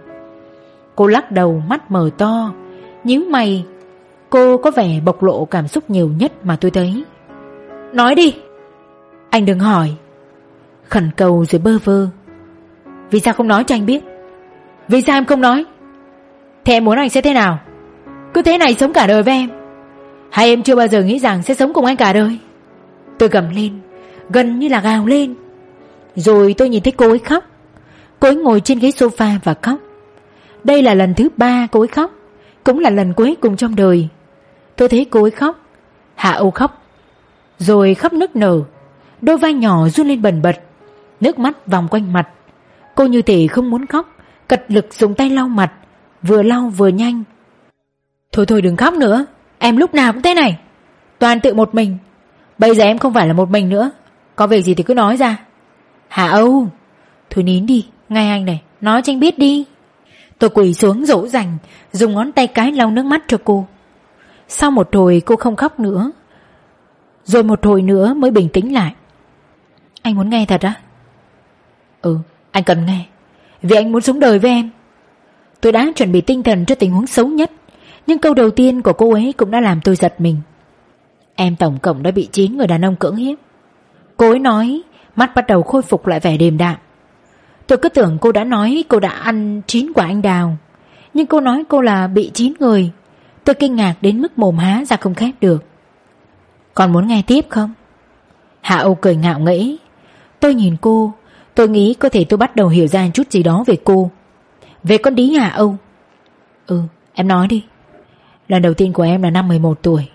Cô lắc đầu, mắt mở to. Nhíu mày Cô có vẻ bộc lộ cảm xúc nhiều nhất mà tôi thấy. Nói đi. Anh đừng hỏi. Khẩn cầu rồi bơ vơ. Vì sao không nói cho anh biết? Vì sao em không nói? Thế em muốn anh sẽ thế nào? Cứ thế này sống cả đời với em. Hay em chưa bao giờ nghĩ rằng sẽ sống cùng anh cả đời? Tôi gầm lên, Gần như là gào lên. Rồi tôi nhìn thấy cô ấy khóc. Cô ấy ngồi trên ghế sofa và khóc. Đây là lần thứ ba cô ấy khóc. Cũng là lần cuối cùng trong đời. Tôi thấy cô ấy khóc. Hạ Âu khóc. Rồi khóc nức nở. Đôi vai nhỏ run lên bần bật. Nước mắt vòng quanh mặt. Cô như thể không muốn khóc. Cật lực dùng tay lau mặt. Vừa lau vừa nhanh. Thôi thôi đừng khóc nữa. Em lúc nào cũng thế này. Toàn tự một mình. Bây giờ em không phải là một mình nữa. Có việc gì thì cứ nói ra. Hạ Âu, Thôi nín đi. Ngay anh này. Nói cho anh biết đi. Tôi quỳ xuống dỗ dành, Dùng ngón tay cái lau nước mắt cho cô sau một hồi cô không khóc nữa. Rồi một hồi nữa mới bình tĩnh lại. Anh muốn nghe thật á? Ừ anh cần nghe. Vì anh muốn sống đời với em. Tôi đã chuẩn bị tinh thần cho tình huống xấu nhất, Nhưng câu đầu tiên của cô ấy cũng đã làm tôi giật mình. Em tổng cộng đã bị 9 người đàn ông cưỡng hiếp. Cô ấy nói, Mắt bắt đầu khôi phục lại vẻ điềm đạm. Tôi cứ tưởng cô đã nói cô đã ăn 9 quả anh đào, Nhưng cô nói cô là bị 9 người Tôi kinh ngạc đến mức mồm há ra không khép được. Còn muốn nghe tiếp không? Hạ Âu cười ngạo nghễ. Tôi nhìn cô, Tôi nghĩ có thể tôi bắt đầu hiểu ra chút gì đó về cô. Về con đí Hạ Âu. Ừ em nói đi. Lần đầu tiên của em là năm 11 tuổi.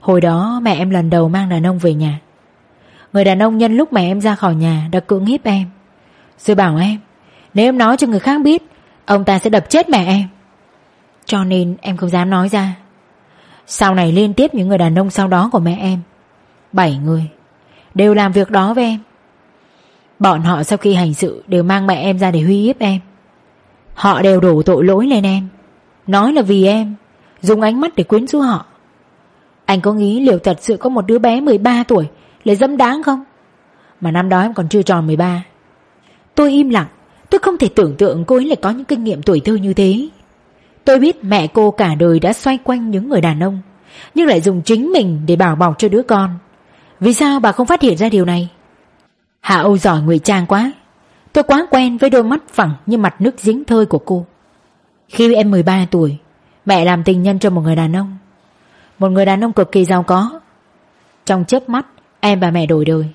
Hồi đó mẹ em lần đầu mang đàn ông về nhà. Người đàn ông nhân lúc mẹ em ra khỏi nhà Đã cưỡng hiếp em. Rồi bảo em, Nếu em nói cho người khác biết, Ông ta sẽ đập chết mẹ em cho nên em không dám nói ra. Sau này liên tiếp những người đàn ông sau đó của mẹ em, Bảy người, Đều làm việc đó với em. Bọn họ sau khi hành sự Đều mang mẹ em ra để huy hiếp em. Họ đều đổ tội lỗi lên em. Nói là vì em, Dùng ánh mắt để quyến rũ họ. Anh có nghĩ liệu thật sự có một đứa bé 13 tuổi Là dâm đáng không? Mà năm đó em còn chưa tròn 13 Tôi im lặng, Tôi không thể tưởng tượng cô ấy lại có những kinh nghiệm tuổi thơ như thế. Tôi biết mẹ cô cả đời đã xoay quanh những người đàn ông, Nhưng lại dùng chính mình để bảo bọc cho đứa con. Vì sao bà không phát hiện ra điều này? Hạ Âu giỏi ngụy trang quá. Tôi quá quen với đôi mắt phẳng như mặt nước giếng thơi của cô. Khi em 13 tuổi, Mẹ làm tình nhân cho một người đàn ông. Một người đàn ông cực kỳ giàu có. Trong chớp mắt, Em và mẹ đổi đời.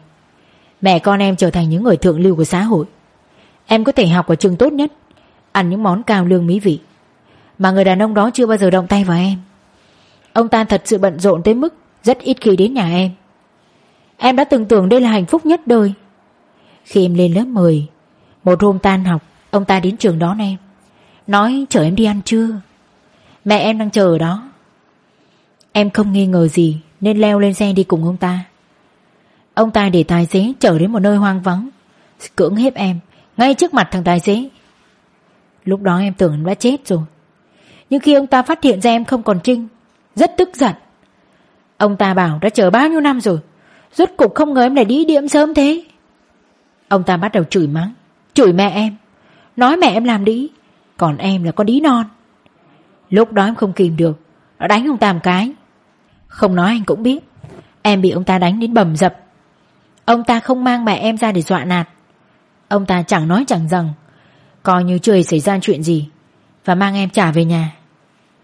Mẹ con em trở thành những người thượng lưu của xã hội. Em có thể học ở trường tốt nhất, Ăn những món cao lương mỹ vị. Mà người đàn ông đó chưa bao giờ động tay vào em. Ông ta thật sự bận rộn tới mức Rất ít khi đến nhà em. Em đã từng tưởng đây là hạnh phúc nhất đời. Khi em lên lớp 10 Một hôm tan học, Ông ta đến trường đón em. Nói, chở em đi ăn trưa. Mẹ em đang chờ ở đó. Em không nghi ngờ gì, Nên leo lên xe đi cùng ông ta. Ông ta để tài xế chở đến một nơi hoang vắng, Cưỡng hiếp em, Ngay trước mặt thằng tài xế. Lúc đó em tưởng em đã chết rồi. Nhưng khi ông ta phát hiện ra em không còn Trinh, Rất tức giận. Ông ta bảo đã chờ bao nhiêu năm rồi, Rốt cục không ngờ em lại đi điểm sớm thế. Ông ta bắt đầu chửi mắng, Chửi mẹ em, Nói mẹ em làm đĩ, Còn em là con đĩ non. Lúc đó em không kìm được, Nó đánh ông ta một cái. Không nói anh cũng biết, Em bị ông ta đánh đến bầm dập. Ông ta không mang mẹ em ra để dọa nạt. Ông ta chẳng nói chẳng rằng, Coi như chưa xảy ra chuyện gì, Và mang em trả về nhà.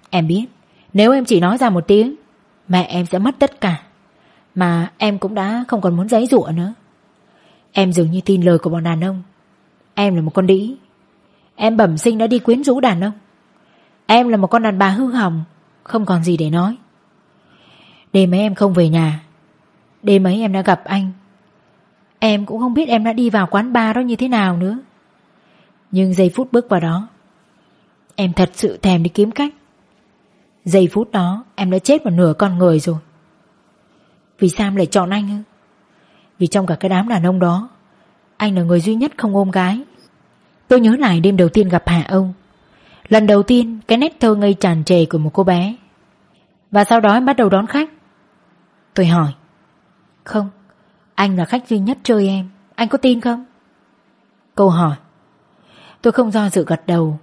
Em biết. Nếu em chỉ nói ra một tiếng, Mẹ em sẽ mất tất cả. Mà em cũng đã không còn muốn giấy rụa nữa. Em dường như tin lời của bọn đàn ông. Em là một con đĩ. Em bẩm sinh đã đi quyến rũ đàn ông. Em là một con đàn bà hư hỏng, Không còn gì để nói. Đêm ấy em không về nhà. Đêm ấy em đã gặp anh. Em cũng không biết em đã đi vào quán bar đó như thế nào nữa. Nhưng giây phút bước vào đó, Em thật sự thèm đi kiếm cách Giây phút đó, em đã chết một nửa con người rồi. Vì sao em lại chọn anh ư? Vì trong cả cái đám đàn ông đó, Anh là người duy nhất không ôm gái. Tôi nhớ lại đêm đầu tiên gặp Hạ Âu. Lần đầu tiên, cái nét thơ ngây tràn trề của một cô bé. Và sau đó em bắt đầu đón khách. Tôi hỏi, Không, Anh là khách duy nhất chơi em. Anh có tin không? Câu hỏi. Tôi không do dự gật đầu.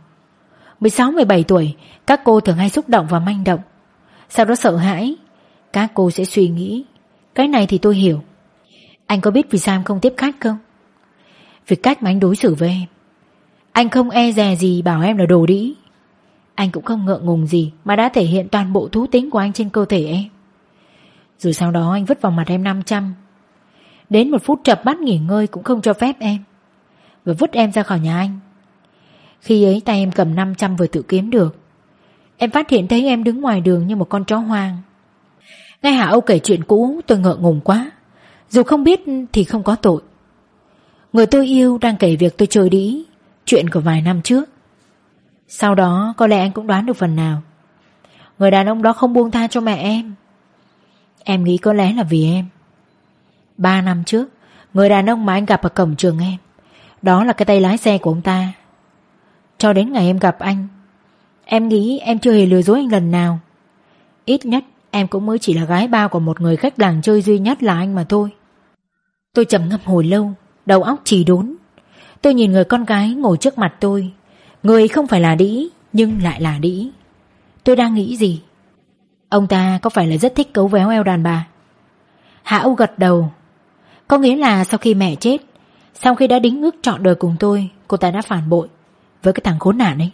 16-17 tuổi, Các cô thường hay xúc động và manh động. Sau đó sợ hãi, Các cô sẽ suy nghĩ, Cái này thì tôi hiểu. Anh có biết vì sao em không tiếp khách không? Vì cách mà anh đối xử với em, anh không e dè gì bảo em là đồ đĩ. Anh cũng không ngượng ngùng gì Mà đã thể hiện toàn bộ thú tính của anh trên cơ thể em. Rồi sau đó anh vứt vào mặt em 500 Đến một phút chập mắt nghỉ ngơi Cũng không cho phép em. Và vứt em ra khỏi nhà anh. Khi ấy tay em cầm 500 vừa tự kiếm được. Em phát hiện thấy em đứng ngoài đường như một con chó hoang. Nghe Hạ Âu kể chuyện cũ, tôi ngợ ngùng quá. Dù không biết thì không có tội. Người tôi yêu đang kể việc tôi chơi đĩ Chuyện của vài năm trước. Sau đó, có lẽ anh cũng đoán được phần nào. Người đàn ông đó không buông tha cho mẹ em. Em nghĩ có lẽ là vì em. Ba năm trước, Người đàn ông mà anh gặp ở cổng trường em, Đó là cái tay lái xe của ông ta. Cho đến ngày em gặp anh, Em nghĩ em chưa hề lừa dối anh lần nào. Ít nhất, em cũng mới chỉ là gái bao của một người khách làng chơi duy nhất là anh mà thôi. Tôi trầm ngâm hồi lâu, Đầu óc chỉ đốn. Tôi nhìn người con gái ngồi trước mặt tôi. Người không phải là đĩ, Nhưng lại là đĩ. Tôi đang nghĩ gì? Ông ta có phải là rất thích cấu véo eo đàn bà? Hạ Âu gật đầu. Có nghĩa là sau khi mẹ chết, Sau khi đã đính ước trọn đời cùng tôi, Cô ta đã phản bội. Với cái thằng khốn nạn ấy.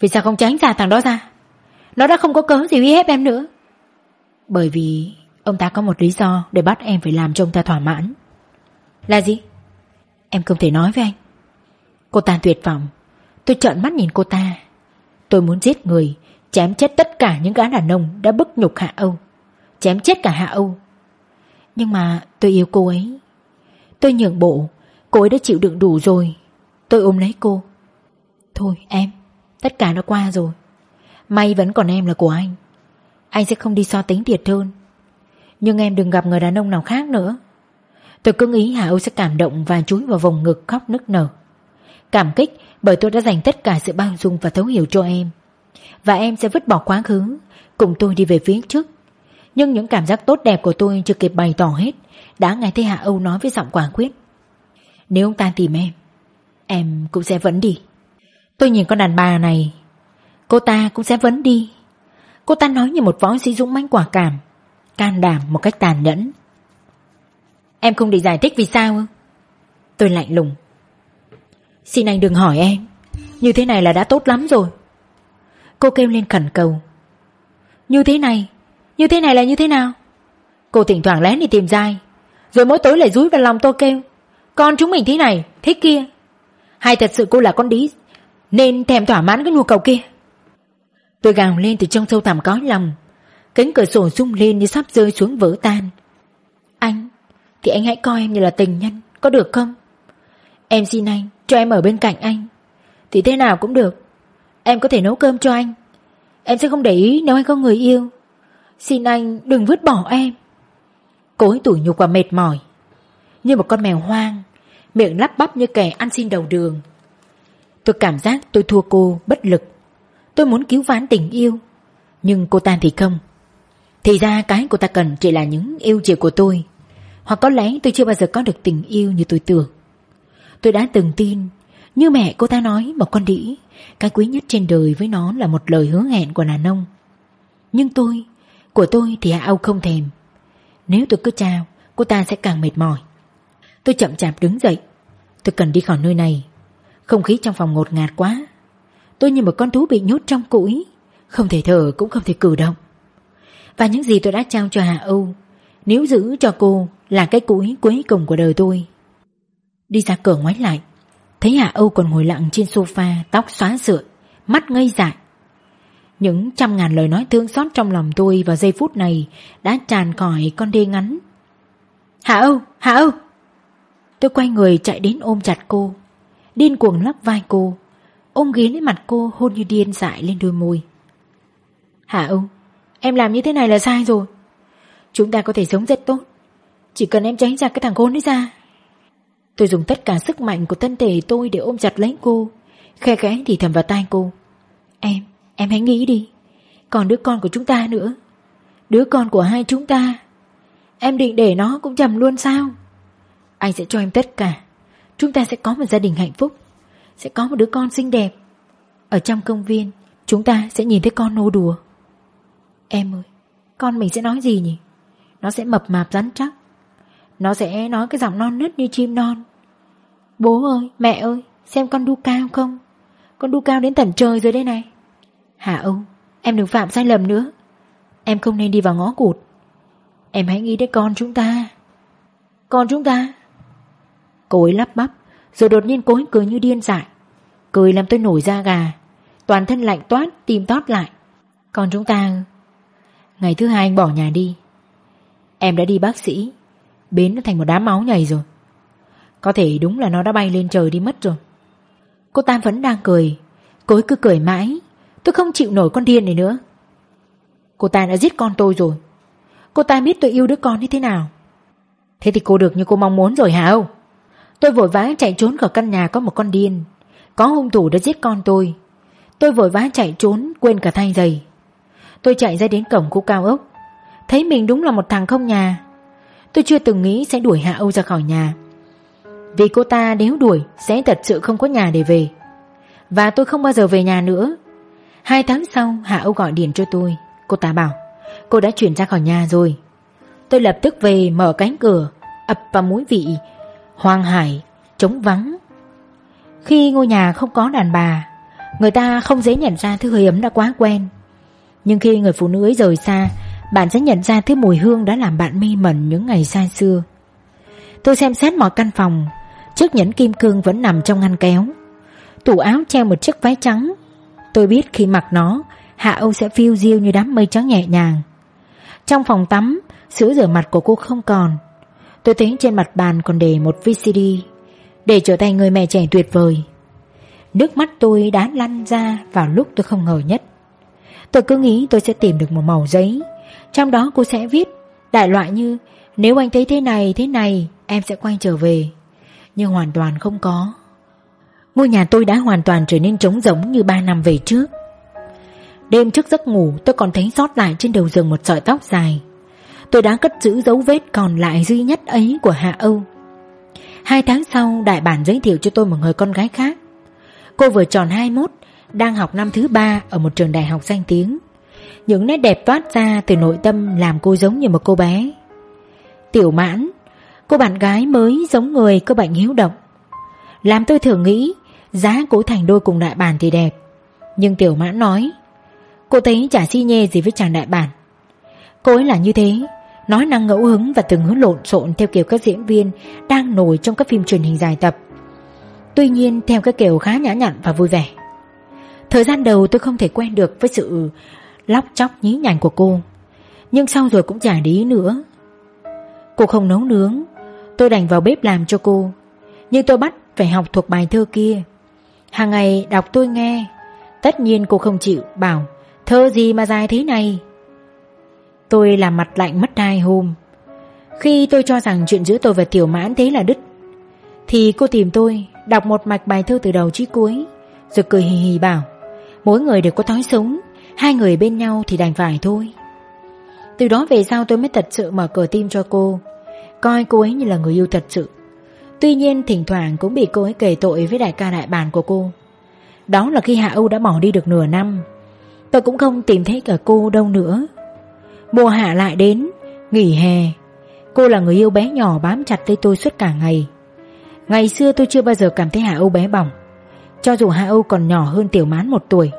Vì sao không tránh ra thằng đó ra? Nó đã không có cớ gì uy hiếp em nữa. Bởi vì Ông ta có một lý do để bắt em phải làm cho ông ta thỏa mãn. Là gì? Em không thể nói với anh. Cô ta tuyệt vọng. Tôi trợn mắt nhìn cô ta. Tôi muốn giết người, Chém chết tất cả những gã đàn ông đã bức nhục Hạ Âu. Chém chết cả Hạ Âu. Nhưng mà tôi yêu cô ấy. Tôi nhượng bộ. Cô ấy đã chịu đựng đủ rồi. Tôi ôm lấy cô. Thôi em Tất cả đã qua rồi May vẫn còn em là của anh Anh sẽ không đi so tính thiệt hơn Nhưng em đừng gặp người đàn ông nào khác nữa Tôi cứ nghĩ Hà Âu sẽ cảm động và chúi vào vòng ngực khóc nức nở. Cảm kích bởi tôi đã dành tất cả sự bao dung và thấu hiểu cho em. Và em sẽ vứt bỏ quá khứ, cùng tôi đi về phía trước. Nhưng những cảm giác tốt đẹp của tôi chưa kịp bày tỏ hết Đã nghe thấy Hạ Âu nói với giọng quả quyết Nếu ông ta tìm em Em cũng sẽ vẫn đi Tôi nhìn con đàn bà này. Cô ta cũng sẽ vấn đi. Cô ta nói như một võ sĩ dũng mãnh quả cảm Can đảm một cách tàn nhẫn. Em không định giải thích vì sao Tôi lạnh lùng. Xin anh đừng hỏi em. Như thế này là đã tốt lắm rồi. Cô kêu lên khẩn cầu. Như thế này Như thế này là như thế nào? Cô thỉnh thoảng lén đi tìm dai Rồi mỗi tối lại rúi vào lòng tôi kêu Con chúng mình thế này, thế kia. Hay thật sự cô là con đĩ nên thèm thỏa mãn cái nhu cầu kia. Tôi gào lên từ trong sâu thẳm có lòng. Cánh cửa sổ rung lên như sắp rơi xuống vỡ tan. Anh, Thì anh hãy coi em như là tình nhân, Có được không? Em xin anh, cho em ở bên cạnh anh. Thì thế nào cũng được. Em có thể nấu cơm cho anh. Em sẽ không để ý nếu anh có người yêu. Xin anh đừng vứt bỏ em. Cối tủi nhục và mệt mỏi. Như một con mèo hoang, Miệng lắp bắp như kẻ ăn xin đầu đường. Tôi cảm giác tôi thua cô bất lực. Tôi muốn cứu vãn tình yêu. Nhưng cô ta thì không. Thì ra cái cô ta cần chỉ là những yêu chiều của tôi. Hoặc có lẽ tôi chưa bao giờ có được tình yêu như tôi tưởng. Tôi đã từng tin, Như mẹ cô ta nói một con đĩ, Cái quý nhất trên đời với nó là một lời hứa hẹn của đàn ông. Nhưng tôi, Của tôi thì Hạ Âu không thèm. Nếu tôi cứ trao, Cô ta sẽ càng mệt mỏi. Tôi chậm chạp đứng dậy. Tôi cần đi khỏi nơi này. Không khí trong phòng ngột ngạt quá. Tôi như một con thú bị nhốt trong cũi Không thể thở cũng không thể cử động. Và những gì tôi đã trao cho Hạ Âu Nếu giữ cho cô Là cái củi cuối cùng của đời tôi. Đi ra cửa ngoái lại Thấy Hạ Âu còn ngồi lặng trên sofa Tóc xóa sửa Mắt ngây dại. Những trăm ngàn lời nói thương xót trong lòng tôi Vào giây phút này Đã tràn khỏi con đê ngắn. Hạ Âu, Hạ Âu! Tôi quay người chạy đến ôm chặt cô. Điên cuồng lắp vai cô. Ôm ghế lên mặt cô hôn như điên dại lên đôi môi. Hạ ông? Em làm như thế này là sai rồi. Chúng ta có thể sống rất tốt. Chỉ cần em tránh ra cái thằng khốn ấy ra. Tôi dùng tất cả sức mạnh của thân thể tôi để ôm chặt lấy cô. Khe khẽ thì thầm vào tai cô. Em, em hãy nghĩ đi. Còn đứa con của chúng ta nữa. Đứa con của hai chúng ta. Em định để nó cũng trầm luôn sao? Anh sẽ cho em tất cả. Chúng ta sẽ có một gia đình hạnh phúc Sẽ có một đứa con xinh đẹp. Ở trong công viên Chúng ta sẽ nhìn thấy con nô đùa. Em ơi Con mình sẽ nói gì nhỉ? Nó sẽ mập mạp rắn chắc. Nó sẽ nói cái giọng non nứt như chim non. Bố ơi, mẹ ơi Xem con đu cao không? Con đu cao đến tận trời rồi đây này. Hà ông, em đừng phạm sai lầm nữa. Em không nên đi vào ngõ cụt. Em hãy nghĩ đến con chúng ta. Con chúng ta. Cô ấy lắp bắp Rồi đột nhiên cô ấy cười như điên dại. Cười làm tôi nổi da gà. Toàn thân lạnh toát, tim tót lại. Còn chúng ta? Ngày thứ hai anh bỏ nhà đi. Em đã đi bác sĩ. Biến nó thành một đám máu nhầy rồi. Có thể đúng là nó đã bay lên trời đi mất rồi. Cô ta vẫn đang cười. Cô ấy cứ cười mãi. Tôi không chịu nổi con điên này nữa. Cô ta đã giết con tôi rồi. Cô ta biết tôi yêu đứa con như thế nào. Thế thì cô được như cô mong muốn rồi hả không Tôi vội vã chạy trốn khỏi căn nhà có một con điên. Có hung thủ đã giết con tôi. Tôi vội vã chạy trốn, Quên cả thay giày. Tôi chạy ra đến cổng khu cao ốc. Thấy mình đúng là một thằng không nhà. Tôi chưa từng nghĩ sẽ đuổi Hạ Âu ra khỏi nhà. Vì cô ta nếu đuổi Sẽ thật sự không có nhà để về. Và tôi không bao giờ về nhà nữa. Hai tháng sau, Hạ Âu gọi điện cho tôi. Cô ta bảo, Cô đã chuyển ra khỏi nhà rồi. Tôi lập tức về mở cánh cửa, ập vào mũi vị Hoang hải Trống vắng Khi ngôi nhà không có đàn bà Người ta không dễ nhận ra thứ hơi ấm đã quá quen Nhưng khi người phụ nữ ấy rời xa bạn sẽ nhận ra thứ mùi hương đã làm bạn mê mẩn những ngày xa xưa. Tôi xem xét mọi căn phòng, chiếc nhẫn kim cương vẫn nằm trong ngăn kéo. Tủ áo treo một chiếc váy trắng. Tôi biết khi mặc nó, Hạ Âu sẽ phiêu diêu như đám mây trắng nhẹ nhàng. Trong phòng tắm, sữa rửa mặt của cô không còn. Tôi thấy trên mặt bàn còn để một VCD, để trở thành người mẹ trẻ tuyệt vời. Nước mắt tôi đã lăn ra vào lúc tôi không ngờ nhất. Tôi cứ nghĩ tôi sẽ tìm được một màu giấy trong đó cô sẽ viết Đại loại như Nếu anh thấy thế này thế này Em sẽ quay trở về Nhưng hoàn toàn không có Ngôi nhà tôi đã hoàn toàn trở nên trống rỗng như 3 năm về trước Đêm trước giấc ngủ tôi còn thấy sót lại trên đầu giường một sợi tóc dài tôi đã cất giữ dấu vết còn lại duy nhất ấy của Hạ Âu. Hai tháng sau đại bản giới thiệu cho tôi một người con gái khác. Cô vừa tròn 21, đang học năm thứ ba ở một trường đại học danh tiếng. Những nét đẹp toát ra từ nội tâm làm cô giống như một cô bé. Tiểu mãn, cô bạn gái mới giống người có bệnh hiếu động. Làm tôi thường nghĩ giá cố thành đôi cùng đại bản thì đẹp. Nhưng tiểu mãn nói, cô thấy chả si nhê gì với chàng đại bản. Cô ấy là như thế, nói năng ngẫu hứng và từng hướng lộn xộn theo kiểu các diễn viên đang nổi trong các phim truyền hình dài tập. Tuy nhiên theo cái kiểu khá nhã nhặn và vui vẻ. Thời gian đầu tôi không thể quen được với sự lóc chóc nhí nhảnh của cô. Nhưng sau rồi cũng chả đi nữa. Cô không nấu nướng, tôi đành vào bếp làm cho cô. Nhưng tôi bắt phải học thuộc bài thơ kia. Hàng ngày đọc tôi nghe. Tất nhiên cô không chịu, bảo thơ gì mà dài thế này. Tôi làm mặt lạnh mất hai hôm. Khi tôi cho rằng chuyện giữa tôi và Tiểu Mãn thế là đứt, thì cô tìm tôi đọc một mạch bài thơ từ đầu chí cuối, rồi cười hì hì bảo Mỗi người đều có thói sống Hai người bên nhau thì đành phải thôi. Từ đó về sau tôi mới thật sự mở cửa tim cho cô Coi cô ấy như là người yêu thật sự. Tuy nhiên thỉnh thoảng cũng bị cô ấy kể tội với đại ca đại bản của cô. Đó là khi Hạ Âu đã bỏ đi được nửa năm. Tôi cũng không tìm thấy cả cô đâu nữa. Mùa hạ lại đến Nghỉ hè Cô là người yêu bé nhỏ bám chặt lấy tôi suốt cả ngày Ngày xưa tôi chưa bao giờ cảm thấy Hạ Âu bé bỏng cho dù Hạ Âu còn nhỏ hơn Tiểu Mãn một tuổi.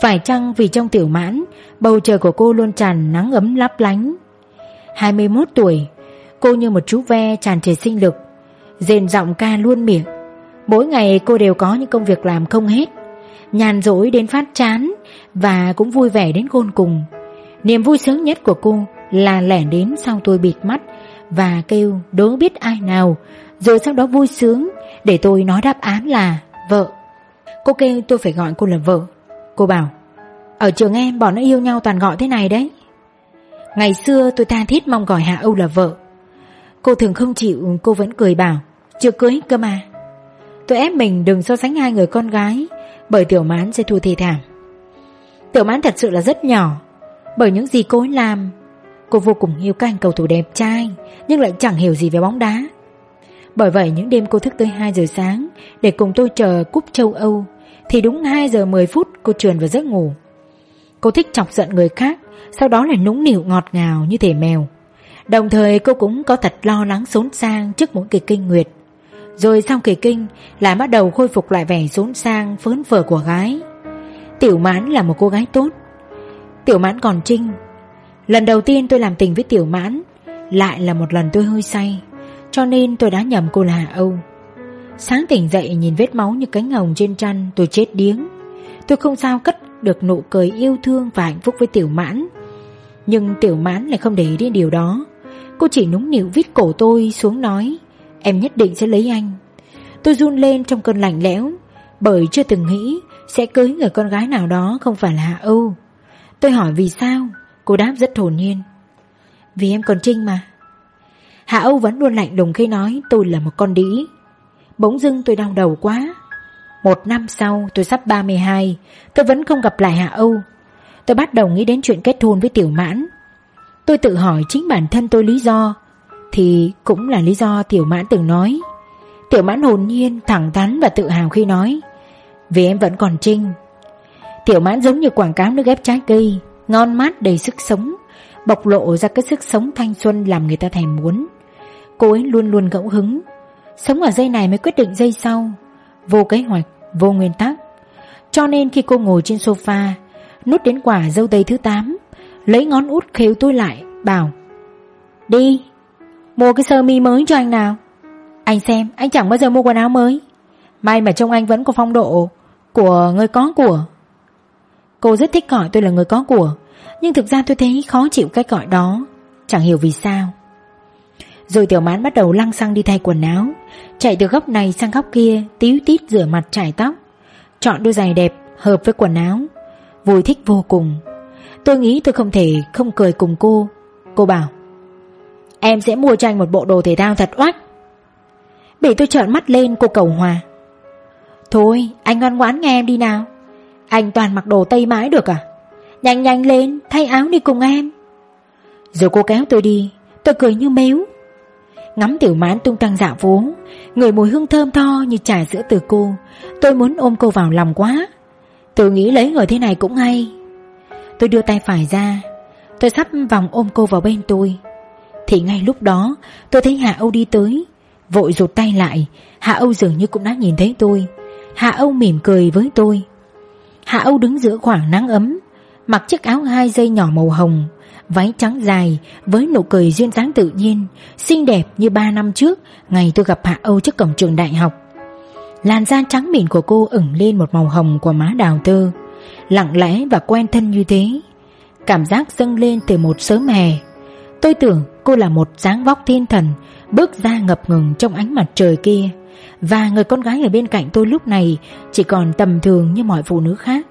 Phải chăng vì trong Tiểu Mãn, bầu trời của cô luôn tràn nắng ấm lấp lánh. 21 tuổi, cô như một chú ve tràn trề sinh lực, rền giọng ca luôn miệng. Mỗi ngày cô đều có những công việc làm không hết, nhàn rỗi đến phát chán và cũng vui vẻ đến khôn cùng. Niềm vui sướng nhất của cô là lẻn đến sau tôi bịt mắt và kêu đố biết ai nào, rồi sau đó vui sướng để tôi nói đáp án là Vợ. Cô kêu tôi phải gọi cô là vợ. Cô bảo Ở trường em bọn nó yêu nhau toàn gọi thế này đấy. Ngày xưa tôi tha thiết mong gọi Hạ Âu là vợ. Cô thường không chịu Cô vẫn cười bảo Chưa cưới cơ mà. Tôi ép mình đừng so sánh hai người con gái Bởi tiểu mãn sẽ thua thì thảm. Tiểu mãn thật sự là rất nhỏ bởi những gì cô ấy làm Cô vô cùng yêu các anh cầu thủ đẹp trai Nhưng lại chẳng hiểu gì về bóng đá bởi vậy những đêm cô thức tới 2 giờ sáng để cùng tôi chờ cúp châu Âu thì đúng 2 giờ 10 phút cô trườn vào giấc ngủ. Cô thích chọc giận người khác, sau đó là nũng nịu ngọt ngào như thể mèo. Đồng thời cô cũng có thật lo lắng xốn sang trước mỗi kỳ kinh nguyệt. Rồi sau kỳ kinh lại bắt đầu khôi phục lại vẻ xốn sang phớn phở của gái. Tiểu mãn là một cô gái tốt. Tiểu mãn còn trinh. Lần đầu tiên tôi làm tình với tiểu mãn, lại là một lần tôi hơi say. Cho nên tôi đã nhầm cô là Hạ Âu. Sáng tỉnh dậy nhìn vết máu như cánh hồng trên trăn, Tôi chết điếng. Tôi không sao cất được nụ cười yêu thương và hạnh phúc với Tiểu Mãn. Nhưng Tiểu Mãn lại không để ý đến điều đó. Cô chỉ núng nịu vít cổ tôi xuống nói, Em nhất định sẽ lấy anh. Tôi run lên trong cơn lạnh lẽo, Bởi chưa từng nghĩ Sẽ cưới người con gái nào đó không phải là Hạ Âu. Tôi hỏi vì sao Cô đáp rất thồn nhiên Vì em còn Trinh mà Hạ Âu vẫn luôn lạnh lùng khi nói tôi là một con đĩ. Bỗng dưng tôi đau đầu quá. Một năm sau tôi sắp 32, tôi vẫn không gặp lại Hạ Âu. Tôi bắt đầu nghĩ đến chuyện kết hôn với Tiểu Mãn. Tôi tự hỏi chính bản thân tôi lý do, thì cũng là lý do Tiểu Mãn từng nói. Tiểu Mãn hồn nhiên, thẳng thắn và tự hào khi nói, vì em vẫn còn trinh. Tiểu Mãn giống như quảng cáo nước ép trái cây, ngon mát đầy sức sống, bộc lộ ra cái sức sống thanh xuân làm người ta thèm muốn. Cô ấy luôn luôn gẫu hứng Sống ở dây này mới quyết định dây sau Vô kế hoạch, vô nguyên tắc. Cho nên khi cô ngồi trên sofa Nút đến quả dâu tây thứ 8 Lấy ngón út khều tôi lại Bảo Đi Mua cái sơ mi mới cho anh nào. Anh xem anh chẳng bao giờ mua quần áo mới. May mà trông anh vẫn có phong độ Của người có của. Cô rất thích gọi tôi là người có của, Nhưng thực ra tôi thấy khó chịu cách gọi đó. Chẳng hiểu vì sao. Rồi tiểu mãn bắt đầu lăng xăng đi thay quần áo, Chạy từ góc này sang góc kia, Tíu tít rửa mặt chải tóc. Chọn đôi giày đẹp, hợp với quần áo. Vui thích vô cùng. Tôi nghĩ tôi không thể không cười cùng cô. Cô bảo, Em sẽ mua cho anh một bộ đồ thể thao thật oách. Bị tôi trợn mắt lên, cô cầu hòa, Thôi, anh ngoan ngoãn nghe em đi nào. Anh toàn mặc đồ tây mãi được à? Nhanh nhanh lên, thay áo đi cùng em. Rồi cô kéo tôi đi, Tôi cười như mếu. Ngắm tiểu mãn tung tăng dạo phố, Người mùi hương thơm tho như trà sữa từ cô. Tôi muốn ôm cô vào lòng quá. Tôi nghĩ lấy người thế này cũng hay. Tôi đưa tay phải ra, Tôi sắp vòng ôm cô vào bên tôi. Thì ngay lúc đó, Tôi thấy Hạ Âu đi tới, Vội rụt tay lại. Hạ Âu dường như cũng đã nhìn thấy tôi. Hạ Âu mỉm cười với tôi. Hạ Âu đứng giữa khoảng nắng ấm, Mặc chiếc áo hai dây nhỏ màu hồng, Váy trắng dài Với nụ cười duyên dáng tự nhiên, Xinh đẹp như ba năm trước, Ngày tôi gặp Hạ Âu trước cổng trường đại học. Làn da trắng mịn của cô ửng lên một màu hồng của má đào tơ, Lặng lẽ và quen thân như thế. Cảm giác dâng lên từ một sớm hè. Tôi tưởng cô là một dáng vóc thiên thần, Bước ra ngập ngừng trong ánh mặt trời kia. Và người con gái ở bên cạnh tôi lúc này Chỉ còn tầm thường như mọi phụ nữ khác.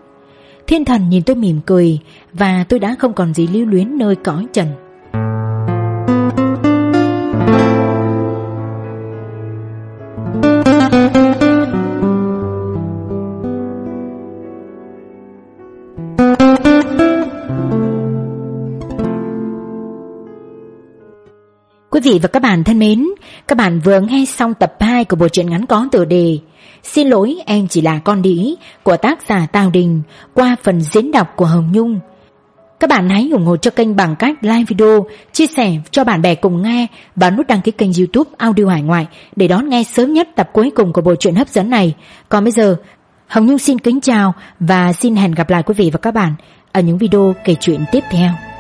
Thiên thần nhìn tôi mỉm cười Và tôi đã không còn gì lưu luyến nơi cõi trần. Quý vị và các bạn thân mến, các bạn vừa nghe xong tập 2 của bộ truyện ngắn có tựa đề Xin lỗi em chỉ là con đĩ của tác giả Tào Đình qua phần diễn đọc của Hồng Nhung. Các bạn hãy ủng hộ cho kênh bằng cách like video, chia sẻ cho bạn bè cùng nghe và nút đăng ký kênh youtube Audio Hải Ngoại để đón nghe sớm nhất tập cuối cùng của bộ truyện hấp dẫn này. Còn bây giờ, Hồng Nhung xin kính chào và xin hẹn gặp lại quý vị và các bạn ở những video kể chuyện tiếp theo.